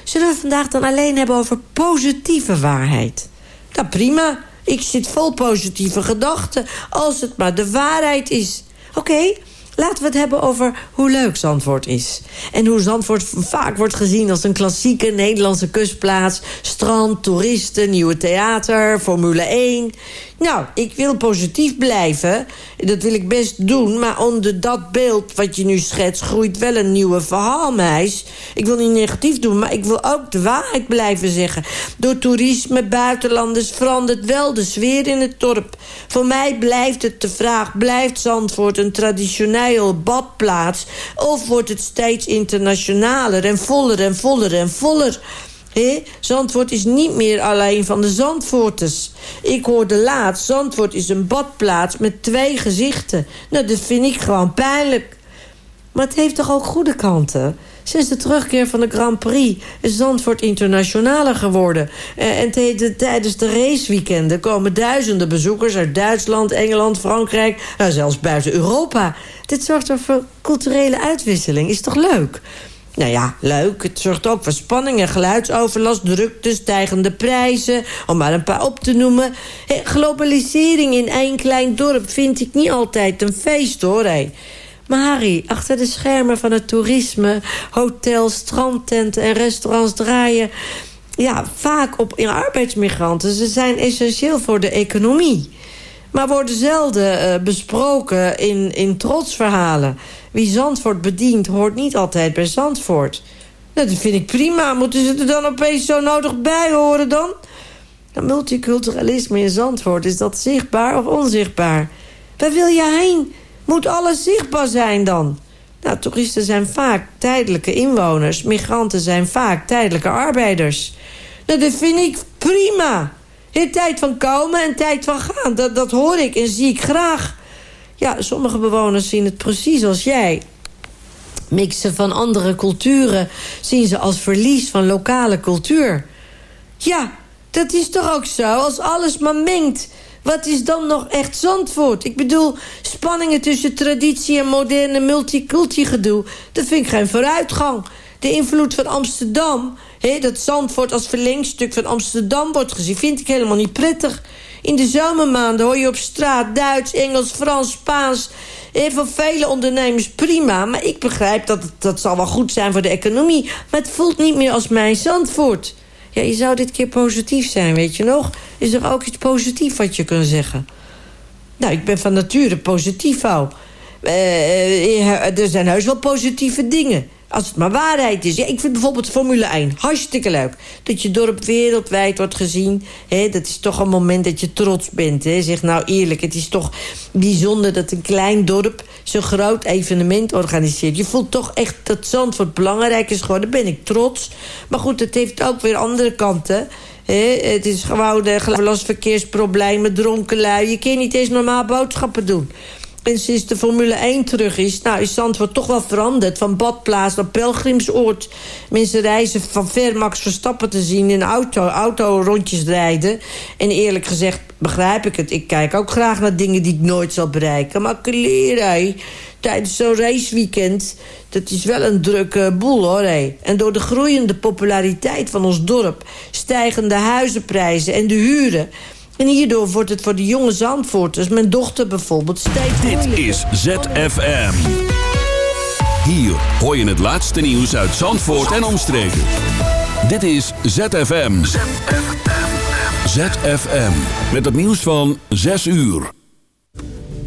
Zullen we vandaag dan alleen hebben over positieve waarheid? Nou, prima. Ik zit vol positieve gedachten. Als het maar de waarheid is. Oké, Laten we het hebben over hoe leuk Zandvoort is. En hoe Zandvoort vaak wordt gezien als een klassieke Nederlandse kustplaats. Strand, toeristen, nieuwe theater, Formule 1. Nou, ik wil positief blijven. Dat wil ik best doen. Maar onder dat beeld wat je nu schetst... groeit wel een nieuwe verhaalmeis. Ik wil niet negatief doen, maar ik wil ook de waarheid blijven zeggen. Door toerisme, buitenlanders verandert wel de sfeer in het dorp. Voor mij blijft het de vraag... blijft Zandvoort een traditioneel badplaats... of wordt het steeds internationaler en voller en voller en voller... He? Zandvoort is niet meer alleen van de Zandvoorters. Ik hoorde laatst, Zandvoort is een badplaats met twee gezichten. Nou, dat vind ik gewoon pijnlijk. Maar het heeft toch ook goede kanten? Sinds de terugkeer van de Grand Prix is Zandvoort internationaler geworden. Eh, en tijdens de raceweekenden komen duizenden bezoekers uit Duitsland, Engeland, Frankrijk... Nou, zelfs buiten Europa. Dit zorgt voor culturele uitwisseling. Is toch leuk? Nou ja, leuk. Het zorgt ook voor spanning en geluidsoverlast, drukte, stijgende prijzen. Om maar een paar op te noemen. globalisering in één klein dorp vind ik niet altijd een feest, hoor. Maar Harry, achter de schermen van het toerisme... hotels, strandtenten en restaurants draaien... ja, vaak op in arbeidsmigranten. Ze zijn essentieel voor de economie. Maar worden zelden uh, besproken in, in trotsverhalen... Wie Zandvoort bedient, hoort niet altijd bij Zandvoort. Dat vind ik prima. Moeten ze er dan opeens zo nodig bij horen dan? Dat multiculturalisme in Zandvoort, is dat zichtbaar of onzichtbaar? Waar wil je heen? Moet alles zichtbaar zijn dan? Nou, toeristen zijn vaak tijdelijke inwoners. Migranten zijn vaak tijdelijke arbeiders. Nou, dat vind ik prima. Je tijd van komen en tijd van gaan. Dat, dat hoor ik en zie ik graag. Ja, sommige bewoners zien het precies als jij. Mixen van andere culturen zien ze als verlies van lokale cultuur. Ja, dat is toch ook zo, als alles maar mengt. Wat is dan nog echt Zandvoort? Ik bedoel, spanningen tussen traditie en moderne multiculti gedoe... dat vind ik geen vooruitgang. De invloed van Amsterdam, hè, dat Zandvoort als verlengstuk van Amsterdam wordt gezien... vind ik helemaal niet prettig. In de zomermaanden hoor je op straat Duits, Engels, Frans, Spaans... En voor vele ondernemers prima, maar ik begrijp dat het, dat zal wel goed zijn voor de economie. Maar het voelt niet meer als mijn Zandvoort. Ja, je zou dit keer positief zijn, weet je nog? Is er ook iets positiefs wat je kunt zeggen? Nou, ik ben van nature positief, hou. Uh, er zijn heus wel positieve dingen. Als het maar waarheid is. Ja, ik vind bijvoorbeeld Formule 1 hartstikke leuk. Dat je dorp wereldwijd wordt gezien. He, dat is toch een moment dat je trots bent. He. Zeg nou eerlijk, het is toch bijzonder dat een klein dorp... zo'n groot evenement organiseert. Je voelt toch echt dat Zandvoort belangrijk is geworden. Daar ben ik trots. Maar goed, het heeft ook weer andere kanten... He, het is gewoon de verkeersproblemen, dronken lui. Je kan niet eens normaal boodschappen doen. En sinds de Formule 1 terug is, nou, is Zandvoort toch wel veranderd. Van badplaats naar pelgrimsoord. Mensen reizen van ver Max Verstappen te zien in auto, auto rondjes rijden. En eerlijk gezegd begrijp ik het. Ik kijk ook graag naar dingen die ik nooit zal bereiken. Maar kleren, tijdens zo'n raceweekend... dat is wel een drukke boel, hoor. En door de groeiende populariteit van ons dorp... stijgen de huizenprijzen en de huren... En hierdoor wordt het voor de jonge Zandvoorters, mijn dochter bijvoorbeeld, steeds Dit is ZFM. Hier hoor je het laatste nieuws uit Zandvoort en omstreken. Dit is ZFM. ZFM. Met het nieuws van 6 uur.